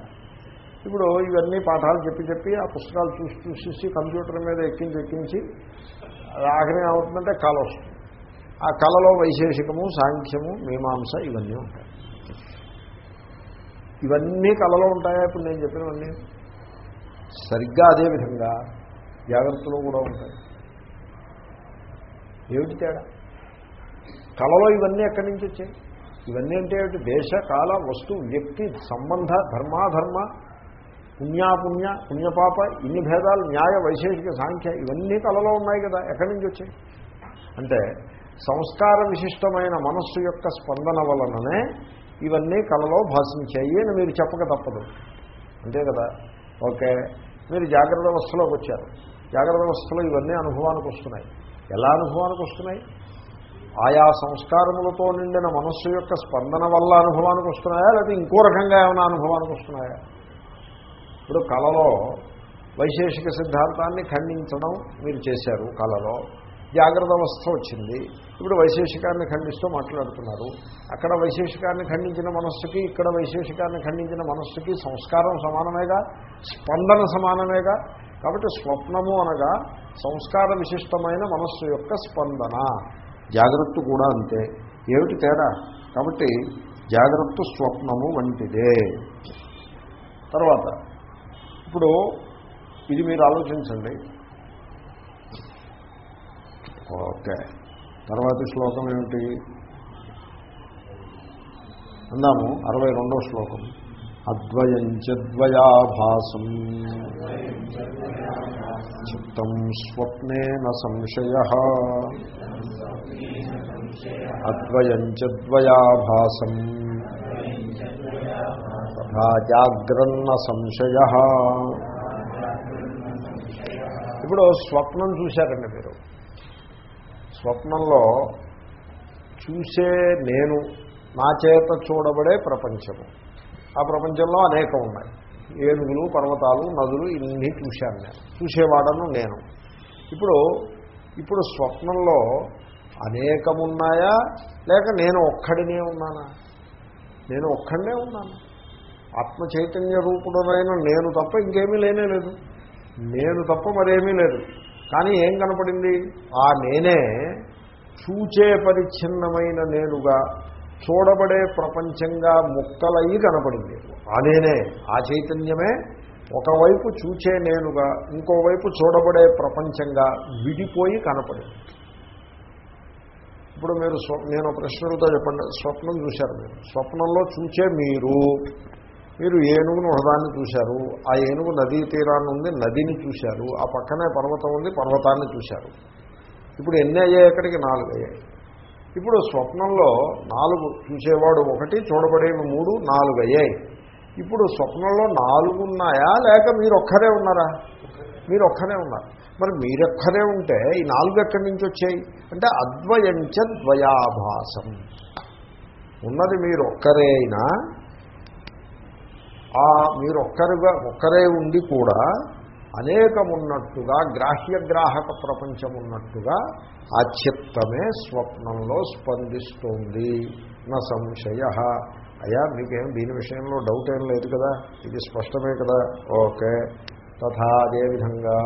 ఇప్పుడు ఇవన్నీ పాఠాలు చెప్పి చెప్పి ఆ పుస్తకాలు చూసి చూసేసి కంప్యూటర్ మీద ఎక్కించి ఎక్కించి ఆఖరి ఏమవుతుందంటే కళ వస్తుంది. ఆ కళలో వైశేషికము సాంఖ్యము మీమాంస ఇవన్నీ ఉంటాయి. ఇవన్నీ కళలో ఉంటాయా? ఇప్పుడు నేను చెప్పినవన్నీ. సరిగ్గా అదేవిధంగా జాగ్రత్తలో కూడా ఉంటాయి. ఏమిటి తేడా? కళలో ఇవన్నీ ఎక్కడి నుంచి వచ్చాయి? ఇవన్నీ అంటే ఏమిటి? దేశ కాల వస్తు వ్యక్తి సంబంధ ధర్మాధర్మ పుణ్యాపుణ్య పుణ్యపాప ఇన్ని భేదాలు న్యాయ వైశేషిక సాంఖ్య ఇవన్నీ కళలో ఉన్నాయి కదా ఎక్కడి నుంచి వచ్చాయి? అంటే సంస్కార విశిష్టమైన మనస్సు యొక్క స్పందన వలననే ఇవన్నీ కళలో భాషించాయి అని మీరు చెప్పక తప్పదు. అంతే కదా? ఓకే. మీరు జాగ్రత్త వ్యవస్థలోకి వచ్చారు. జాగ్రత్త వ్యవస్థలో ఇవన్నీ అనుభవానికి వస్తున్నాయి. ఎలా అనుభవానికి వస్తున్నాయి? ఆయా సంస్కారములతో నిండిన మనస్సు యొక్క స్పందన వల్ల అనుభవానికి వస్తున్నాయా? లేకపోతే ఇంకో రకంగా ఏమైనా అనుభవానికి వస్తున్నాయా? ఇప్పుడు కళలో వైశేషిక సిద్ధాంతాన్ని ఖండించడం మీరు చేశారు కళలో జాగ్రత్త అవస్థ వచ్చింది. ఇప్పుడు వైశేషికాన్ని ఖండిస్తూ మాట్లాడుతున్నారు. అక్కడ వైశేషికాన్ని ఖండించిన మనస్సుకి ఇక్కడ వైశేషికాన్ని ఖండించిన మనస్సుకి సంస్కారం సమానమేగా? స్పందన సమానమేగా? కాబట్టి స్వప్నము అనగా సంస్కార విశిష్టమైన మనస్సు యొక్క స్పందన. జాగ్రత్త కూడా అంతే. ఏమిటి తేడా? కాబట్టి జాగ్రత్త స్వప్నము వంటిదే. తర్వాత ఇప్పుడు ఇది మీరు ఆలోచించండి. ఓకే. తర్వాతి శ్లోకం ఏమిటి? అందాము అరవై రెండో శ్లోకం. అద్వయంచద్వయాభాసం చిత్తం స్వప్నేన సంశయ. అద్వయంచద్వయాభాసం తథా జాగ్రన్న సంశయ. ఇప్పుడు స్వప్నం చూశారండి మీరు. స్వప్నంలో చూసే నేను నా చేత చూడబడే ప్రపంచము. ఆ ప్రపంచంలో అనేకం ఉన్నాయి ఏనుగులు పర్వతాలు నదులు ఇన్ని చూశాను నేను. చూసేవాడను నేను. ఇప్పుడు ఇప్పుడు స్వప్నంలో అనేకమున్నాయా? లేక నేను ఒక్కడినే ఉన్నానా? నేను ఒక్కడనే ఉన్నాను. ఆత్మ చైతన్య రూపుడనైన నేను తప్ప ఇంకేమీ లేనే లేదు. నేను తప్ప మరేమీ లేదు. కానీ ఏం కనపడింది? ఆ నేనే చూచే పరిచ్ఛిన్నమైన నేనుగా చూడబడే ప్రపంచంగా ముక్కలయ్యి కనపడింది. ఆ నేనే ఆ చైతన్యమే ఒకవైపు చూచే నేనుగా ఇంకోవైపు చూడబడే ప్రపంచంగా విడిపోయి కనపడింది. ఇప్పుడు మీరు స్వ నేను ప్రశ్నలతో చెప్పండి. స్వప్నం చూశారు మీరు. స్వప్నంలో చూచే మీరు మీరు ఏనుగును ఒకదాన్ని చూశారు. ఆ ఏనుగు నదీ తీరాన్ని ఉంది నదిని చూశారు. ఆ పక్కనే పర్వతం ఉంది పర్వతాన్ని చూశారు. ఇప్పుడు ఎన్ని అయ్యాయి ఎక్కడికి నాలుగు అయ్యాయి. ఇప్పుడు స్వప్నంలో నాలుగు చూసేవాడు ఒకటి చూడబడేవి మూడు నాలుగు అయ్యాయి ఇప్పుడు స్వప్నంలో నాలుగు ఉన్నాయా లేక మీరు ఒక్కరే ఉన్నారా? మీరు ఒక్కరే ఉన్నారు. మరి మీరొక్కరే ఉంటే ఈ నాలుగు ఎక్కడి నుంచి వచ్చాయి? అంటే అద్వయంచ ద్వయాభాసం. ఉన్నది మీరు ఒక్కరే అయినా మీరు ఒక్కరుగా ఒక్కరే ఉండి కూడా అనేకమున్నట్టుగా గ్రాహ్యగ్రాహక ప్రపంచం ఉన్నట్టుగా ఆ చిత్తమే స్వప్నంలో స్పందిస్తోంది. నా సంశయ. అయ్యా మీకేం దీని విషయంలో డౌట్ ఏం లేదు కదా? ఇది స్పష్టమే కదా? ఓకే. తథా అదేవిధంగా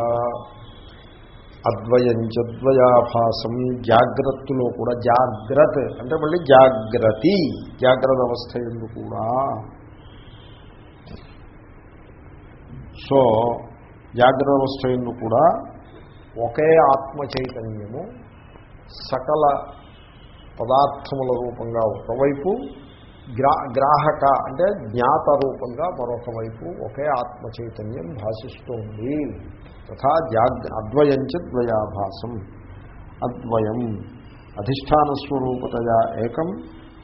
అద్వయంచద్వయాభాసం జాగ్రత్తలో కూడా జాగ్రత్త అంటే మళ్ళీ జాగ్రతి జాగ్రత్త అవస్థ ఎందు కూడా. సో జాగ్రత్త అవస్థ ఎందు కూడా ఒకే ఆత్మ చైతన్యము సకల పదార్థముల రూపంగా ఒకవైపు గ్రా గ్రాహక అంటే జ్ఞాత రూపంగా మరొక వైపు ఒకే ఆత్మ చైతన్యం భాషిస్తోంది. తథా జాగ్ అద్వయంచ ద్వయాభాసం. అద్వయం అధిష్టానస్వరూపతయా ఏకం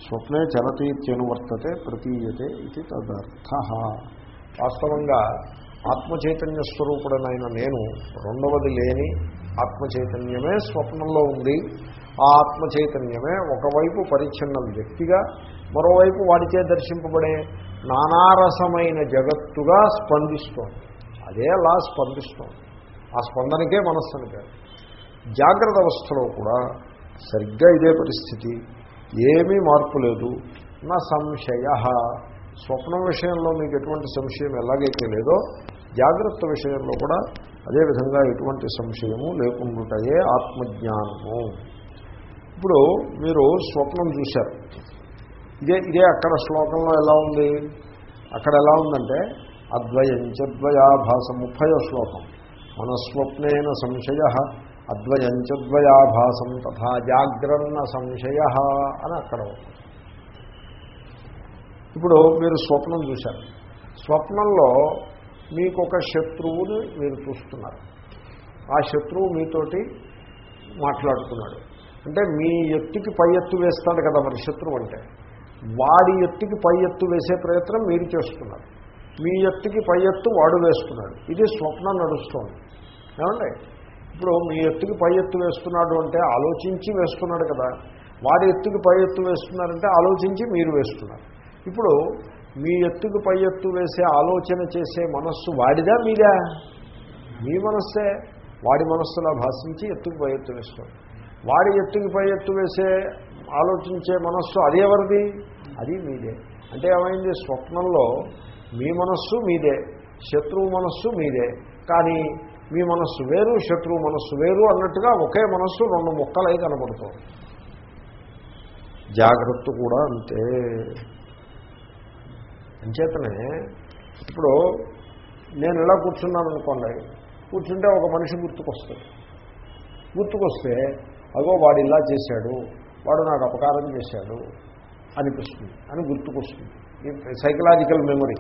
స్వప్నే చలతీత్యనువర్తతే ప్రతీయతే ఇది తదర్థ. వాస్తవంగా ఆత్మచైతన్య స్వరూపుడనైన నేను రెండవది లేని ఆత్మచైతన్యమే స్వప్నంలో ఉంది. ఆ ఆత్మచైతన్యమే ఒకవైపు పరిచ్ఛిన్న వ్యక్తిగా మరోవైపు వాడిచే దర్శింపబడే నానారసమైన జగత్తుగా స్పందిస్తోంది. అదే అలా స్పందిస్తోంది. ఆ స్పందనకే మనస్సు అనిపారు జాగ్రత్త అవస్థలో కూడా సరిగ్గా ఇదే పరిస్థితి. ఏమీ మార్పు లేదు. నా సంశయ. స్వప్నం విషయంలో మీకు ఎటువంటి సంశయం ఎలాగైతే లేదో జాగ్రత్త విషయంలో కూడా అదేవిధంగా ఎటువంటి సంశయము లేకుండాయే ఆత్మజ్ఞానము. ఇప్పుడు మీరు స్వప్నం చూశారు. ఇదే ఇదే అక్కడ శ్లోకంలో ఎలా ఉంది? అక్కడ ఎలా ఉందంటే అద్వయంచద్వయాభాసం ముప్పయో శ్లోకం. మనస్వప్నేన సంశయ అద్వయంచద్వయాభాసం తథా జాగ్రన్న సంశయ అని అక్కడ ఉంది. ఇప్పుడు మీరు స్వప్నం చూశారు. స్వప్నంలో మీకు ఒక శత్రువుని మీరు చూస్తున్నారు. ఆ శత్రువు మీతోటి మాట్లాడుతున్నాడు. అంటే మీ ఎత్తుకి పై ఎత్తు వేస్తాడు కదా మరి శత్రువు అంటే. వాడి ఎత్తుకి పై ఎత్తు వేసే ప్రయత్నం మీరు చేస్తున్నారు. మీ ఎత్తుకి పై ఎత్తు వాడు వేస్తున్నాడు. ఇది స్వప్నం నడుస్తోంది. ఏమండి? ఇప్పుడు మీ ఎత్తుకి పై ఎత్తు వేస్తున్నాడు అంటే ఆలోచించి వేస్తున్నాడు కదా. వాడి ఎత్తుకి పై ఎత్తు వేస్తున్నారంటే ఆలోచించి మీరు వేస్తున్నారు. ఇప్పుడు మీ ఎత్తుకు పై ఎత్తు వేసే ఆలోచన చేసే మనస్సు వాడిదా మీదా? మీ మనస్సే. వాడి మనస్సులా భాషించి ఎత్తుకు పై ఎత్తు వేసుకోండి వాడి ఎత్తుకి పై ఎత్తు వేసే ఆలోచించే మనస్సు అదేవరిది అది మీదే. అంటే ఏమైంది? స్వప్నంలో మీ మనస్సు మీదే. శత్రువు మనస్సు మీదే. కానీ మీ మనస్సు వేరు శత్రువు మనస్సు వేరు అన్నట్టుగా ఒకే మనస్సు రెండు ముక్కలై కనబడుతుంది. జాగ్రత్త కూడా అంతే. అంచేతనే ఇప్పుడు నేను ఇలా కూర్చున్నాను అనుకోండి కూర్చుంటే ఒక మనిషి గుర్తుకొస్తుంది గుర్తుకొస్తే అగో వాడు ఇలా చేశాడు వాడు నాకు అపకారం చేశాడు అనిపిస్తుంది అని గుర్తుకొస్తుంది. సైకలాజికల్ మెమరీ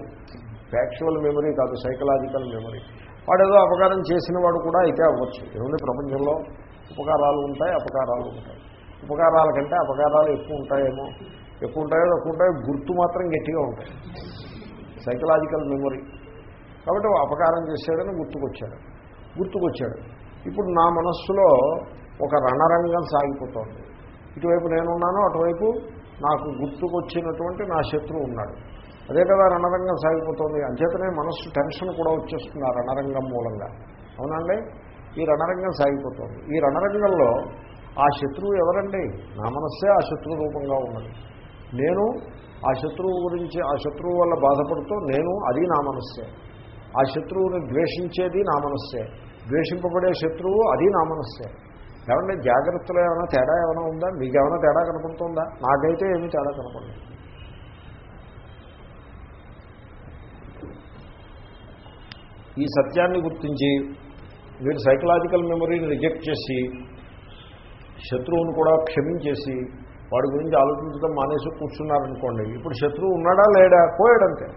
ఫ్యాక్చువల్ మెమరీ కాదు సైకలాజికల్ మెమరీ వాడు ఏదో అపకారం చేసిన వాడు కూడా అయితే అవ్వచ్చు. ఏముంది ప్రపంచంలో? ఉపకారాలు ఉంటాయి అపకారాలు ఉంటాయి. ఉపకారాల కంటే అపకారాలు ఎక్కువ ఉంటాయేమో? ఎక్కువ ఉంటాయో తక్కువ ఉంటాయో గుర్తు మాత్రం గట్టిగా ఉంటాయి. సైకలాజికల్ మెమొరీ కాబట్టి అపకారం చేశాడని గుర్తుకొచ్చాడు. గుర్తుకొచ్చాడు. ఇప్పుడు నా మనస్సులో ఒక రణరంగం సాగిపోతుంది. ఇటువైపు నేనున్నాను అటువైపు నాకు గుర్తుకొచ్చినటువంటి నా శత్రువు ఉన్నాడు. అదే కదా రణరంగం సాగిపోతుంది. అంచేతనే మనస్సు టెన్షన్ కూడా వచ్చేస్తుంది ఆ రణరంగం మూలంగా. అవునండి ఈ రణరంగం సాగిపోతుంది. ఈ రణరంగంలో ఆ శత్రువు ఎవరండి? నా మనస్సే ఆ శత్రువు రూపంగా ఉన్నది. నేను ఆ శత్రువు గురించి ఆ శత్రువు వల్ల బాధపడుతూ నేను అది నా మనస్సే. ఆ శత్రువుని ద్వేషించేది నా మనస్సే. ద్వేషింపబడే శత్రువు అది నా మనస్సే. ఏమంటే జాగ్రత్తలో ఏమైనా తేడా ఏమైనా ఉందా? మీకు ఏమైనా తేడా కనపడుతుందా? నాకైతే ఏమీ తేడా కనపడదు ఈ సత్యాన్ని గుర్తించి మీరు సైకలాజికల్ మెమరీని రిజెక్ట్ చేసి శత్రువును కూడా క్షమించేసి వాడి గురించి ఆలోచించడం మానేసి కూర్చున్నారనుకోండి ఇప్పుడు శత్రువు ఉన్నాడా లేడా? పోయాడంతే.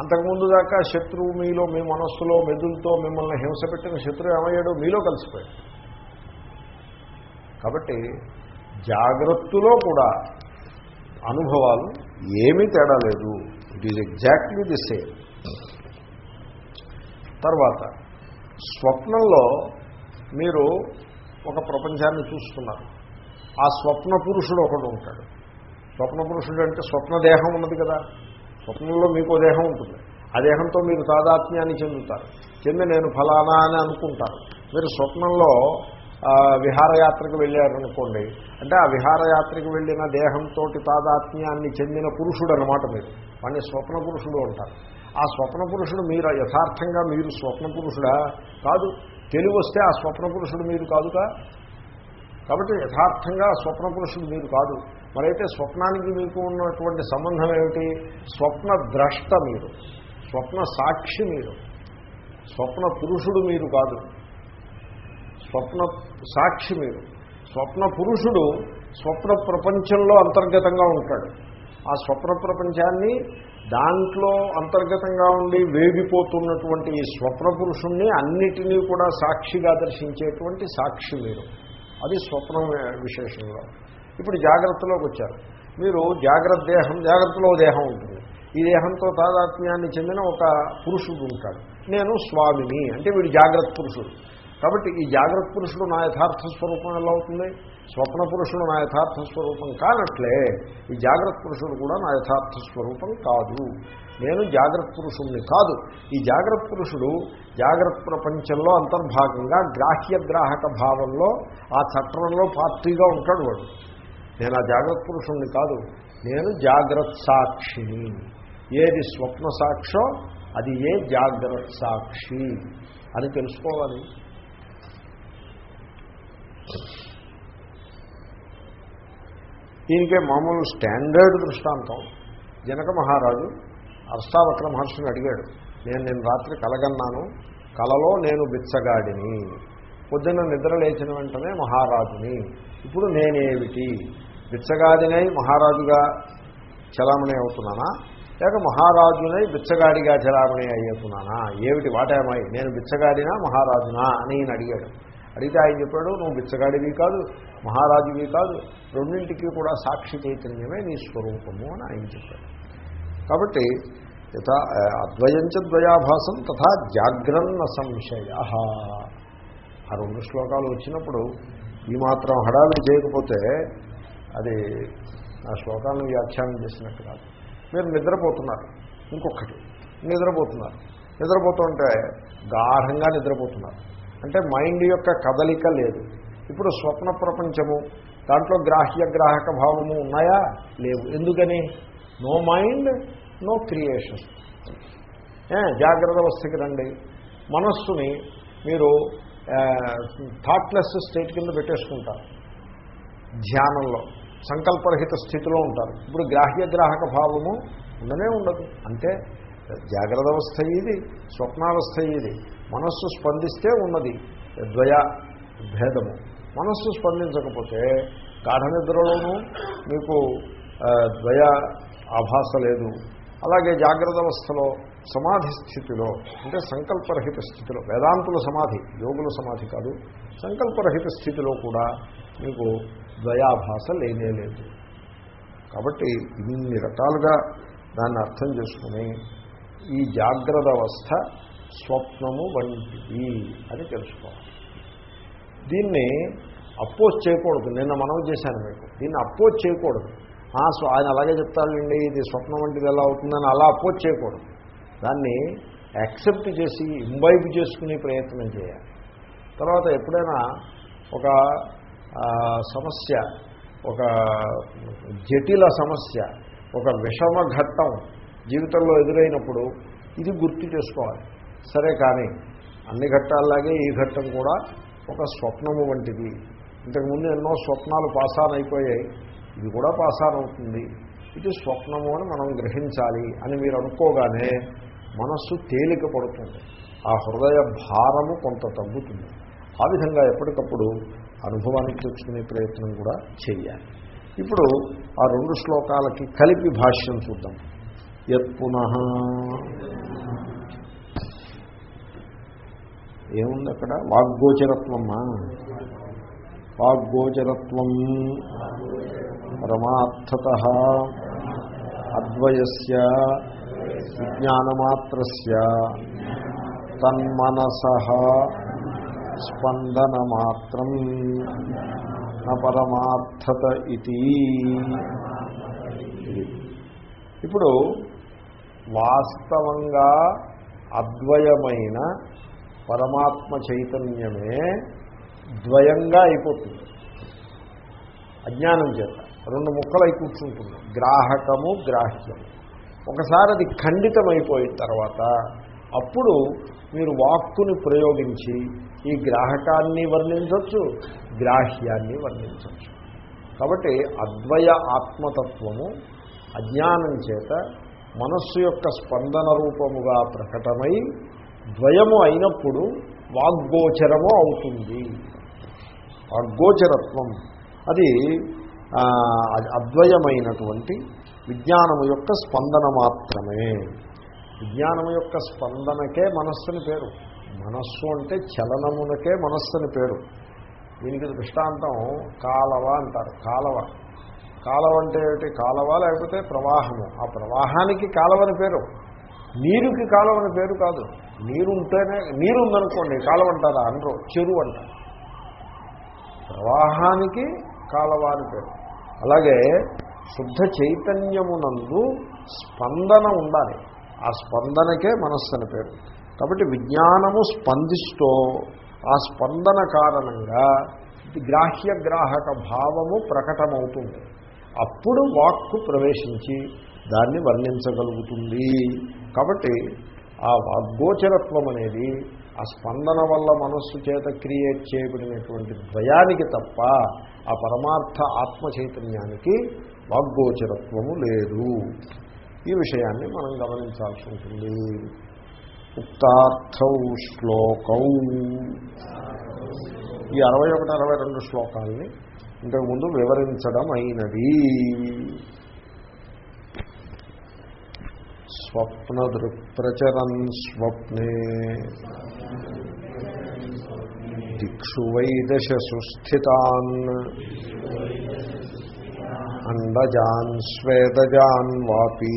అంతకుముందు దాకా శత్రువు మీలో మీ మనస్సులో మెదులతో మిమ్మల్ని హింస పెట్టిన శత్రువు ఏమయ్యాడో మీలో కలిసిపోయాడు. కాబట్టి జాగ్రత్తలో కూడా అనుభవాలు ఏమీ తేడా లేదు. It is exactly the same తర్వాత స్వప్నంలో మీరు ఒక ప్రపంచాన్ని చూస్తున్నారు. ఆ స్వప్న పురుషుడు ఒకడు ఉంటాడు. స్వప్న పురుషుడు అంటే స్వప్న దేహం ఉన్నది కదా. స్వప్నంలో మీకు దేహం ఉంటుంది. ఆ దేహంతో మీరు తాదాత్మ్యాన్ని చెందుతారు. చెంది నేను ఫలానా అని అనుకుంటారు. మీరు స్వప్నంలో విహారయాత్రకు వెళ్ళారనుకోండి అంటే ఆ విహారయాత్రకు వెళ్ళిన దేహంతో తాదాత్మ్యాన్ని చెందిన పురుషుడు అనమాట మీరు. వాడిని స్వప్న పురుషుడు అంటారు. ఆ స్వప్న పురుషుడు మీరు యథార్థంగా మీరు స్వప్న పురుషుడా కాదు. తెలివి వస్తే ఆ స్వప్న పురుషుడు మీరు కాదుగా. కాబట్టి యథార్థంగా స్వప్న పురుషుడు మీరు కాదు. మరైతే స్వప్నానికి మీకు ఉన్నటువంటి సంబంధం ఏమిటి? స్వప్న ద్రష్ట మీరు. స్వప్న సాక్షి మీరు. స్వప్న పురుషుడు మీరు కాదు. స్వప్న సాక్షి మీరు. స్వప్న పురుషుడు స్వప్న ప్రపంచంలో అంతర్గతంగా ఉంటాడు. ఆ స్వప్న ప్రపంచాన్ని దాంట్లో అంతర్గతంగా ఉండి వేగిపోతున్నటువంటి ఈ స్వప్న పురుషుణ్ణి అన్నిటినీ కూడా సాక్షిగా దర్శించేటువంటి సాక్షి మీరు. అది స్వప్నం విశేషంలో ఇప్పుడు జాగ్రత్తలోకి వచ్చారు. మీరు జాగ్రత్త దేహం జాగ్రత్తలో దేహం ఉంటుంది. ఈ దేహంతో తాదాత్మ్యాన్ని చెందిన ఒక పురుషుడు ఉంటాడు. నేను స్వామిని అంటే వీడు జాగ్రత్త పురుషుడు. కాబట్టి ఈ జాగ్రత్త పురుషుడు నా యథార్థ స్వరూపం ఎలా అవుతుంది? స్వప్న పురుషుడు నా యథార్థ స్వరూపం కానట్లే ఈ జాగ్రత్త పురుషుడు కూడా నా యథార్థ స్వరూపం కాదు. నేను జాగ్రత్త పురుషుణ్ణి కాదు. ఈ జాగ్రత్త పురుషుడు జాగ్రత్త ప్రపంచంలో అంతర్భాగంగా గ్రాహ్యగ్రాహక భావంలో ఆ చట్టంలో పార్టీగా ఉంటాడు వాడు. నేను ఆ జాగ్రత్త పురుషుణ్ణి కాదు. నేను జాగ్రత్త సాక్షిని. ఏది స్వప్న సాక్షో అది ఏ జాగ్రత్త సాక్షి అని తెలుసుకోవాలి. దీనికే మామూలు స్టాండర్డ్ దృష్టాంతం. జనక మహారాజు అర్స్తావక్ర మహర్షిని అడిగాడు నేను నేను రాత్రి కలగన్నాను కలలో నేను బిచ్చగాడిని. పొద్దున్న నిద్ర లేచిన వెంటనే మహారాజుని. ఇప్పుడు నేనేమిటి? బిచ్చగాడినై మహారాజుగా చలామణి అవుతున్నానా? లేక మహారాజునై బిచ్చగాడిగా చలామణి అయ్యుతున్నానా ఏమిటి వాటేమై? నేను బిచ్చగాడినా మహారాజునా? అని అడిగాడు. అడిగితే ఆయన చెప్పాడు నువ్వు బిచ్చగాడివి కాదు మహారాజువి కాదు రెండింటికి కూడా సాక్షి చైతన్యమే నీ స్వరూపము అని ఆయన చెప్పాడు. కాబట్టి యథా అద్వయంచ ద్వయాభాసం తథా జాగ్రన్న సంశయ ఆ రెండు శ్లోకాలు వచ్చినప్పుడు ఈ మాత్రం హడావిడి చేయకపోతే అది ఆ శ్లోకాలను వ్యాఖ్యానం చేసినట్టు కాదు. మీరు నిద్రపోతున్నారు ఇంకొకటి నిద్రపోతున్నారు. నిద్రపోతుంటే గాఢంగా నిద్రపోతున్నారు. అంటే మైండ్ యొక్క కదలిక లేదు. ఇప్పుడు స్వప్న ప్రపంచము దాంట్లో గ్రాహ్య గ్రాహక భావము ఉన్నాయా? లేవు. ఎందుకని? నో మైండ్ నో క్రియేషన్ జాగ్రత్త అవస్థకి రండి. మనస్సుని మీరు థాట్లెస్ స్టేట్ కింద పెట్టేసుకుంటారు. ధ్యానంలో సంకల్పరహిత స్థితిలో ఉంటారు. ఇప్పుడు గ్రాహ్య గ్రాహక భావము ఉండనే ఉండదు. అంటే జాగ్రత్త అవస్థ ఇది స్వప్నావస్థ ఇది. మనస్సు స్పందిస్తే ఉన్నది. ద్వయ భేదము. మనస్సు స్పందించకపోతే గాఢ నిద్రలోనూ మీకు ద్వయ ఆభాస లేదు. అలాగే జాగ్రత్త అవస్థలో సమాధి స్థితిలో అంటే సంకల్పరహిత స్థితిలో వేదాంతుల సమాధి యోగుల సమాధి కాదు సంకల్పరహిత స్థితిలో కూడా మీకు ద్వయాభాస లేనే లేదు. కాబట్టి ఇన్ని రకాలుగా దాన్ని అర్థం చేసుకుని ఈ జాగ్రత్త అవస్థ స్వప్నము వంటిది అని తెలుసుకోవాలి. దీన్ని అపోజ్ చేయకూడదు. నిన్న మనం చేశాను మీకు. దీన్ని అపోజ్ చేయకూడదు. ఆ, ఆయన అలాగే చెప్తాడండి ఇది స్వప్నం వంటిది ఎలా అవుతుందని అలా అపోజ్ చేయకూడదు. దాన్ని యాక్సెప్ట్ చేసి ఇంబైబ్ చేసుకునే ప్రయత్నం చేయాలి. తర్వాత ఎప్పుడైనా ఒక సమస్య ఒక జటిల సమస్య ఒక విషమ ఘట్టం జీవితంలో ఎదురైనప్పుడు ఇది గుర్తు చేసుకోవాలి. సరే కానీ అన్ని ఘట్టాల్లాగే ఈ ఘట్టం కూడా ఒక స్వప్నము వంటిది. ఇంతకుముందు ఎన్నో స్వప్నాలు పాసాన్ అయిపోయాయి ఇది కూడా పాసాన్ అవుతుంది ఇది స్వప్నము అని మనం గ్రహించాలి అని మీరు అనుకోగానే మనస్సు తేలిక పడుతుంది. ఆ హృదయ భారము కొంత తగ్గుతుంది. ఆ విధంగా ఎప్పటికప్పుడు అనుభవానికి తెచ్చుకునే ప్రయత్నం కూడా చేయాలి. ఇప్పుడు ఆ రెండు శ్లోకాలకి కలిపి భాష్యం చూద్దాం. యత్ పునః ఏముంది అక్కడ వాగ్గోచరత్వమ్మా వాగ్గోచరత్వం పరమార్థత అద్వయస్య విజ్ఞానమాత్రస్య తన్మనస స్పందనమాత్రం న పరమార్థత ఇది. ఇప్పుడు వాస్తవంగా అద్వయమైన పరమాత్మ చైతన్యమే ద్వయంగా అయిపోతుంది. అజ్ఞానం చేత. రెండు ముక్కలై కూర్చుంటుంది. గ్రాహకము గ్రాహ్యము. ఒకసారి అది ఖండితమైపోయిన తర్వాత అప్పుడు మీరు వాక్కుని ప్రయోగించి ఈ గ్రాహకాన్ని వర్ణించవచ్చు గ్రాహ్యాన్ని వర్ణించవచ్చు కాబట్టి అద్వయ ఆత్మతత్వము అజ్ఞానం చేత మనస్సు యొక్క స్పందన రూపముగా ప్రకటమై ద్వయము అయినప్పుడు వాగ్గోచరము అవుతుంది. వాగ్గోచరత్వం. అది అద్వయమైనటువంటి విజ్ఞానము యొక్క స్పందన మాత్రమే. విజ్ఞానము యొక్క స్పందనకే మనస్సుని పేరు. మనస్సు అంటే చలనమునకే మనస్సుని పేరు. దీనికి దృష్టాంతం కాలవ అంటారు. కాలవ. కాలవ అంటే ఏమిటి? కాలవ లేకపోతే ప్రవాహము. ఆ ప్రవాహానికి కాలవని పేరు. నీరుకి కాలవని పేరు కాదు. నీరు ఉంటేనే నీరు ఉందనుకోండి కాలం అంటారా అనరు. చెరువు అంటారు ప్రవాహానికి కాలవ అని పేరు. అలాగే శుద్ధ చైతన్యమునందు స్పందన ఉండాలి. ఆ స్పందనకే మనస్సు అని పేరు. కాబట్టి విజ్ఞానము స్పందిస్తూ ఆ స్పందన కారణంగా ఇది గ్రాహ్య గ్రాహక భావము ప్రకటమవుతుంది. అప్పుడు వాక్కు ప్రవేశించి దాన్ని వర్ణించగలుగుతుంది. కాబట్టి ఆ వాగ్గోచరత్వం అనేది ఆ స్పందన వల్ల మనస్సు చేత క్రియేట్ చేయబడినటువంటి ద్వయానికి తప్ప ఆ పరమార్థ ఆత్మ చైతన్యానికి వాగ్గోచరత్వము లేదు. ఈ విషయాన్ని మనం గమనించాల్సి ఉంటుంది. ఉక్తార్థౌ శ్లోకం. ఈ అరవై ఒకటి అరవై రెండు శ్లోకాల్ని ఇంతకుముందు వివరించడం అయినది. స్వప్నదృక్ప్రచరన్ స్వప్నే. దిక్షు వైదశ సుస్థితాన్ అండజాన్ స్వేదజాన్ వాపి.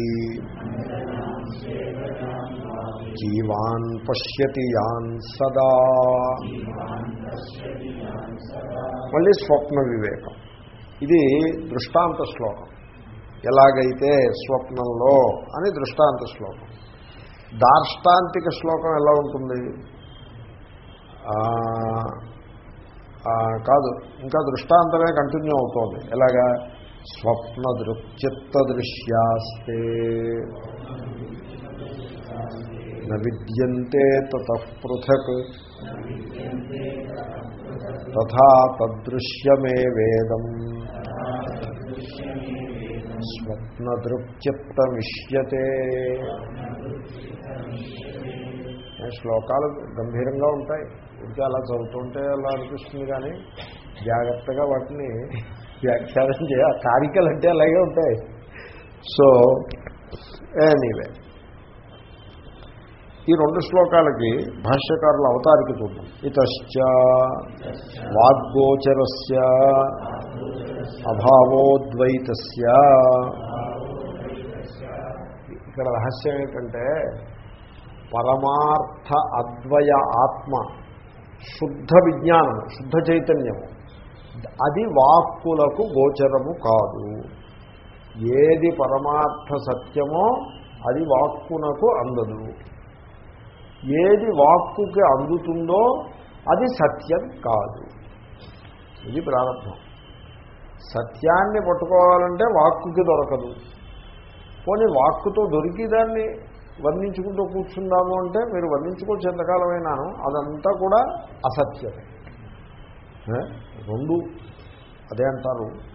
జీవాన్ పశ్యతి యాన్ సదా. మళ్ళీ స్వప్న వివేకం ఇది దృష్టాంత శ్లోకం. ఎలాగైతే స్వప్నంలో అని దృష్టాంత శ్లోకం. దార్ష్టాంతిక శ్లోకం ఎలా ఉంటుంది? కాదు ఇంకా దృష్టాంతమే కంటిన్యూ అవుతోంది. ఎలాగా? స్వప్న దృక్చిత్త దృశ్యాస్తే న విద్యంతే తృథక్ తథా తదృశ్యమే వేదం. స్వప్నదృప్త్యప్తమిష్యతే శ్లోకాలు గంభీరంగా ఉంటాయి. ఇంకా అలా చదువుతుంటే అలా అనిపిస్తుంది కానీ జాగ్రత్తగా వాటిని వ్యాఖ్యానం చేయాలి. కారికలు అంటే అలాగే ఉంటాయి. సో ఎనీవే ఈ రెండు శ్లోకాలకి భాష్యకారుల అవతారికి చూద్దాం. ఇతశ్చ వాగ్గోచరస్య అభావోద్వైతస్య. ఇక్కడ రహస్యం ఏంటంటే పరమార్థ అద్వయ ఆత్మ శుద్ధ విజ్ఞానము శుద్ధ చైతన్యము అది వాక్కులకు గోచరము కాదు. ఏది పరమార్థ సత్యమో అది వాక్కునకు అందదు. ఏది వాక్కుకి అందుతుందో అది సత్యం కాదు. ఇది ప్రారంభం. సత్యాన్ని పట్టుకోవాలంటే వాక్కుకి దొరకదు. పోనీ వాక్కుతో దొరికి దాన్ని వర్ణించుకుంటూ కూర్చుందాము అంటే మీరు వర్ణించుకోవచ్చు ఎంతకాలమైనాను అదంతా కూడా అసత్యమే. రెండు అదే అంటారు.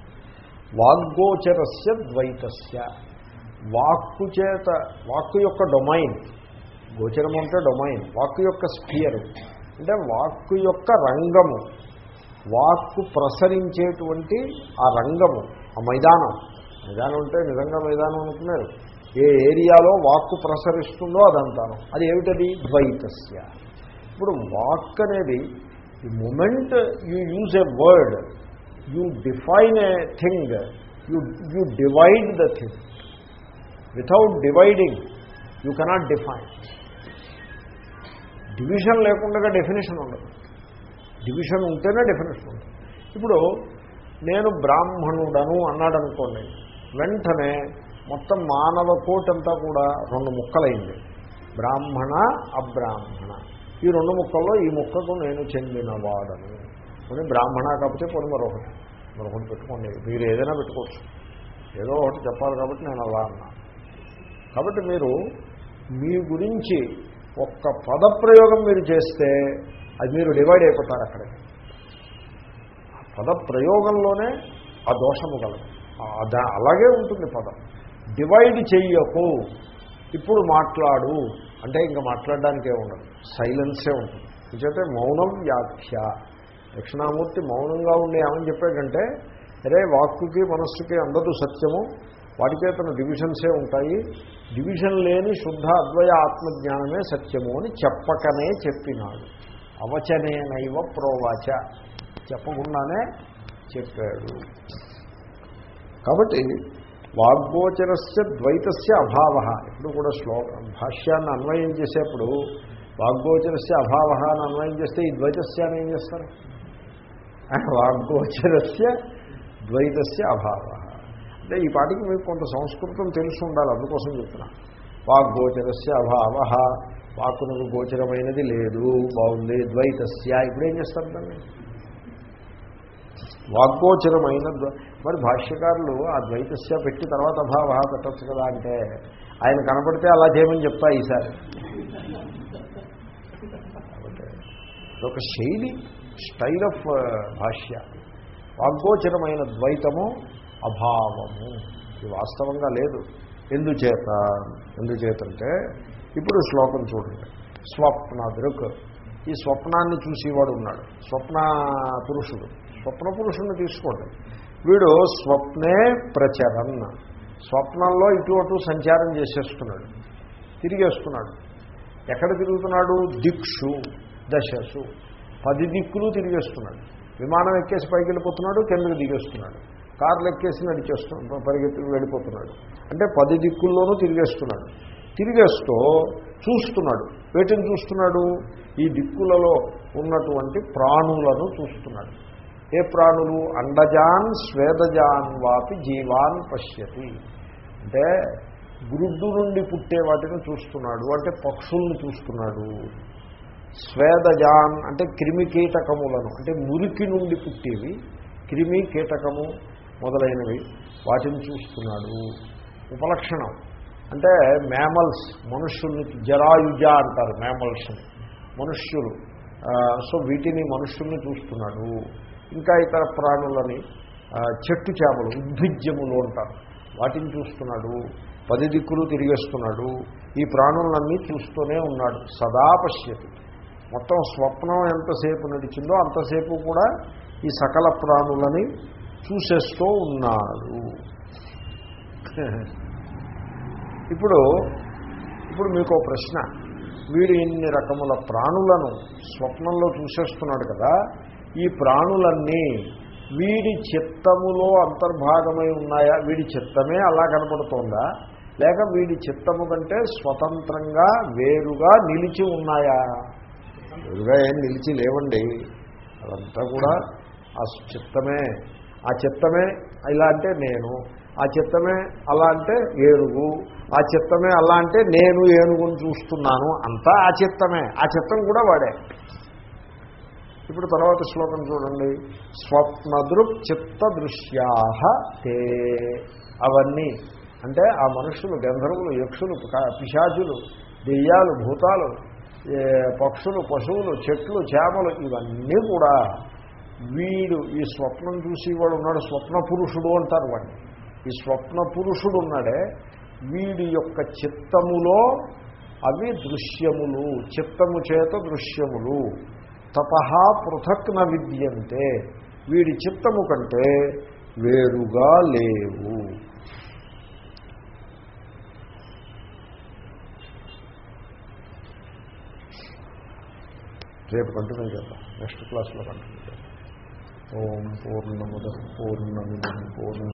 వాగ్గోచరస్య ద్వైతస్య. వాక్కు చేత వాక్కు యొక్క డొమైన్ గోచరం అంటే డొమైన్ వాక్కు యొక్క స్పియర్ అంటే వాక్కు యొక్క రంగము వాక్కు ప్రసరించేటువంటి ఆ రంగము ఆ మైదానం. మైదానం అంటే నిజంగా మైదానం అనుకున్నారు ఏ ఏరియాలో వాక్కు ప్రసరిస్తుందో అదంతాను అది ఏమిటది? ద్వైతస్య. ఇప్పుడు వాక్ అనేది the moment you use a word you define a thing you you divide the thing without dividing you cannot define division లేకుండా డెఫినేషన్ ఉండదు. డివిజన్ ఉంటేనే డెఫినేషన్ ఉంటుంది ఇప్పుడు నేను బ్రాహ్మణుడను అన్నాడు అనుకోండి వెంటనే మొత్తం మానవ కోటంతా కూడా రెండు ముక్కలైంది. బ్రాహ్మణ అబ్రాహ్మణ. ఈ రెండు ముక్కల్లో ఈ ముక్కకు నేను చెందినవాడను. కొన్ని బ్రాహ్మణ కాకపోతే కొన్ని మరొకటి. మరొకటి పెట్టుకోండి. మీరు ఏదైనా పెట్టుకోవచ్చు. ఏదో ఒకటి చెప్పాలి కాబట్టి నేను అలా అన్నా. కాబట్టి మీరు మీ గురించి ఒక్క పదప్రయోగం మీరు చేస్తే అది మీరు డివైడ్ అయిపోతారు అక్కడికి. పదప్రయోగంలోనే ఆ దోషము కలదు. అలాగే ఉంటుంది పదం. డివైడ్ చెయ్యకు ఇప్పుడు మాట్లాడు అంటే ఇంకా మాట్లాడడానికే ఉండదు. సైలెన్సే ఉంటుంది. ఎందుకంటే మౌనం వ్యాఖ్య. దక్షిణామూర్తి మౌనంగా ఉండి ఏమని చెప్పాడంటే అరే వాక్కుకి మనస్సుకి అందదు సత్యము. వాటి చేతన డివిజన్సే ఉంటాయి? డివిజన్ లేని శుద్ధ అద్వయ ఆత్మజ్ఞానమే సత్యము అని చెప్పకనే చెప్పినాడు. అవచనేనైవ ప్రోవాచ. చెప్పకుండానే చెప్పాడు. కాబట్టి వాగ్గోచరస్య ద్వైతస్య అభావ. ఇప్పుడు కూడా శ్లోక భాష్యాన్ని అన్వయం చేసేప్పుడు వాగ్గోచరస్య అభావ అని అన్వయం చేస్తే ఈ ద్వైతస్యాన్ని ఏం చేస్తారు? వాగ్గోచరస్య ద్వైతస్య అభావ. అంటే ఈ పాటికి మీకు కొంత సంస్కృతం తెలుసు ఉండాలి అందుకోసం చెప్తున్నా. వాగ్గోచరస్య అభావ వాక్కునకు గోచరమైనది లేదు బాగుంది ద్వైతస్య. ఇప్పుడేం చేస్తారు దాన్ని? వాగ్గోచరమైన మరి భాష్యకారులు ఆ ద్వైతస్య పెట్టి తర్వాత అభావ పెట్టచ్చు కదా అంటే ఆయన కనపడితే అలా చేయమని చెప్తా ఈసారి. ఒక శైలి స్టైల్ ఆఫ్ భాష్య. వాగ్గోచరమైన ద్వైతము అభావము. ఇది వాస్తవంగా లేదు. ఎందుచేత? ఎందుచేతంటే ఇప్పుడు శ్లోకం చూడండి. స్వప్న దృక్. ఈ స్వప్నాన్ని చూసేవాడు ఉన్నాడు. స్వప్న పురుషుడు. స్వప్న పురుషుడిని తీసుకోండి. వీడు స్వప్నే ప్రచరన్. స్వప్నంలో ఇటు అటు సంచారం చేసేస్తున్నాడు. తిరిగేస్తున్నాడు. ఎక్కడ తిరుగుతున్నాడు? దిక్షు దశసు. పది దిక్కులు తిరిగేస్తున్నాడు. విమానం ఎక్కేసి పైకి వెళ్ళిపోతున్నాడు కిందకు దిగేస్తున్నాడు. కార్లు ఎక్కేసి నడిచేస్తున్నాడు పరిగెత్తి వెళ్ళిపోతున్నాడు. అంటే పది దిక్కుల్లోనూ తిరిగేస్తున్నాడు. తిరిగేస్తూ చూస్తున్నాడు. వేటిని చూస్తున్నాడు? ఈ దిక్కులలో ఉన్నటువంటి ప్రాణులను చూస్తున్నాడు. ఏ ప్రాణులు? అండజాన్ స్వేదజాన్ వాపి జీవాన్ పశ్యతి. అంటే గురుడ్డు నుండి పుట్టే వాటిని చూస్తున్నాడు. అంటే పక్షుల్ని చూస్తున్నాడు. స్వేదజాన్ అంటే క్రిమి కీటకములను అంటే మురికి నుండి పుట్టేవి క్రిమి కీటకము మొదలైనవి వాటిని చూస్తున్నాడు. ఉపలక్షణం. అంటే మ్యామల్స్ మనుష్యుల్ని జరాయుజ అంటారు మ్యామల్స్ని. మనుష్యులు. సో వీటిని మనుష్యుల్ని చూస్తున్నాడు. ఇంకా ఇతర ప్రాణులని చెట్టు చేపలు ఉద్భిజ్యములు అంటారు. వాటిని చూస్తున్నాడు. పది దిక్కులు తిరిగేస్తున్నాడు ఈ ప్రాణులన్నీ చూస్తూనే ఉన్నాడు. సదా పశ్యతి. మొత్తం స్వప్నం ఎంతసేపు నడిచిందో అంతసేపు కూడా ఈ సకల ప్రాణులని చూసేస్తూ ఉన్నాడు ఇప్పుడు ఇప్పుడు మీకు ప్రశ్న. వీడు ఇన్ని రకముల ప్రాణులను స్వప్నంలో చూసేస్తున్నాడు కదా ఈ ప్రాణులన్నీ వీడి చిత్తములో అంతర్భాగమై ఉన్నాయా? వీడి చిత్తమే అలా కనపడుతోందా? లేక వీడి చిత్తము కంటే స్వతంత్రంగా వేరుగా నిలిచి ఉన్నాయా? వేరుగా ఏం నిలిచి లేవండి. అదంతా కూడా ఆ చిత్తమే. ఆ చిత్తమే ఇలా అంటే నేను ఆ చిత్తమే అలా అంటే ఏనుగు ఆ చిత్తమే అలా అంటే నేను ఏనుగుని చూస్తున్నాను అంతా ఆ చిత్తమే ఆ చిత్తం కూడా వాడే. ఇప్పుడు తర్వాత శ్లోకం చూడండి. స్వప్నదృక్ చిత్త దృశ్యా తే. అవన్నీ అంటే ఆ మనుషులు గంధర్వులు యక్షులు పిశాచులు దెయ్యాలు భూతాలు పక్షులు పశువులు చెట్లు చేపలు ఇవన్నీ కూడా వీడు ఈ స్వప్నం చూసి వాడు ఉన్నాడు స్వప్న పురుషుడు అంటారు వాడిని. ఈ స్వప్న పురుషుడు ఉన్నాడే వీడి యొక్క చిత్తములో అవి దృశ్యములు చిత్తము చేత దృశ్యములు. తత పృథక్న విద్యంతే. వీడి చిత్తము కంటే వేరుగా లేవు. రేపు కంటిన్యూ చేద్దాం. నెక్స్ట్ క్లాస్లో కంటిన్యూ చేద్దాం. ఓం పూర్ణముద పూర్ణమిదం పూర్ణ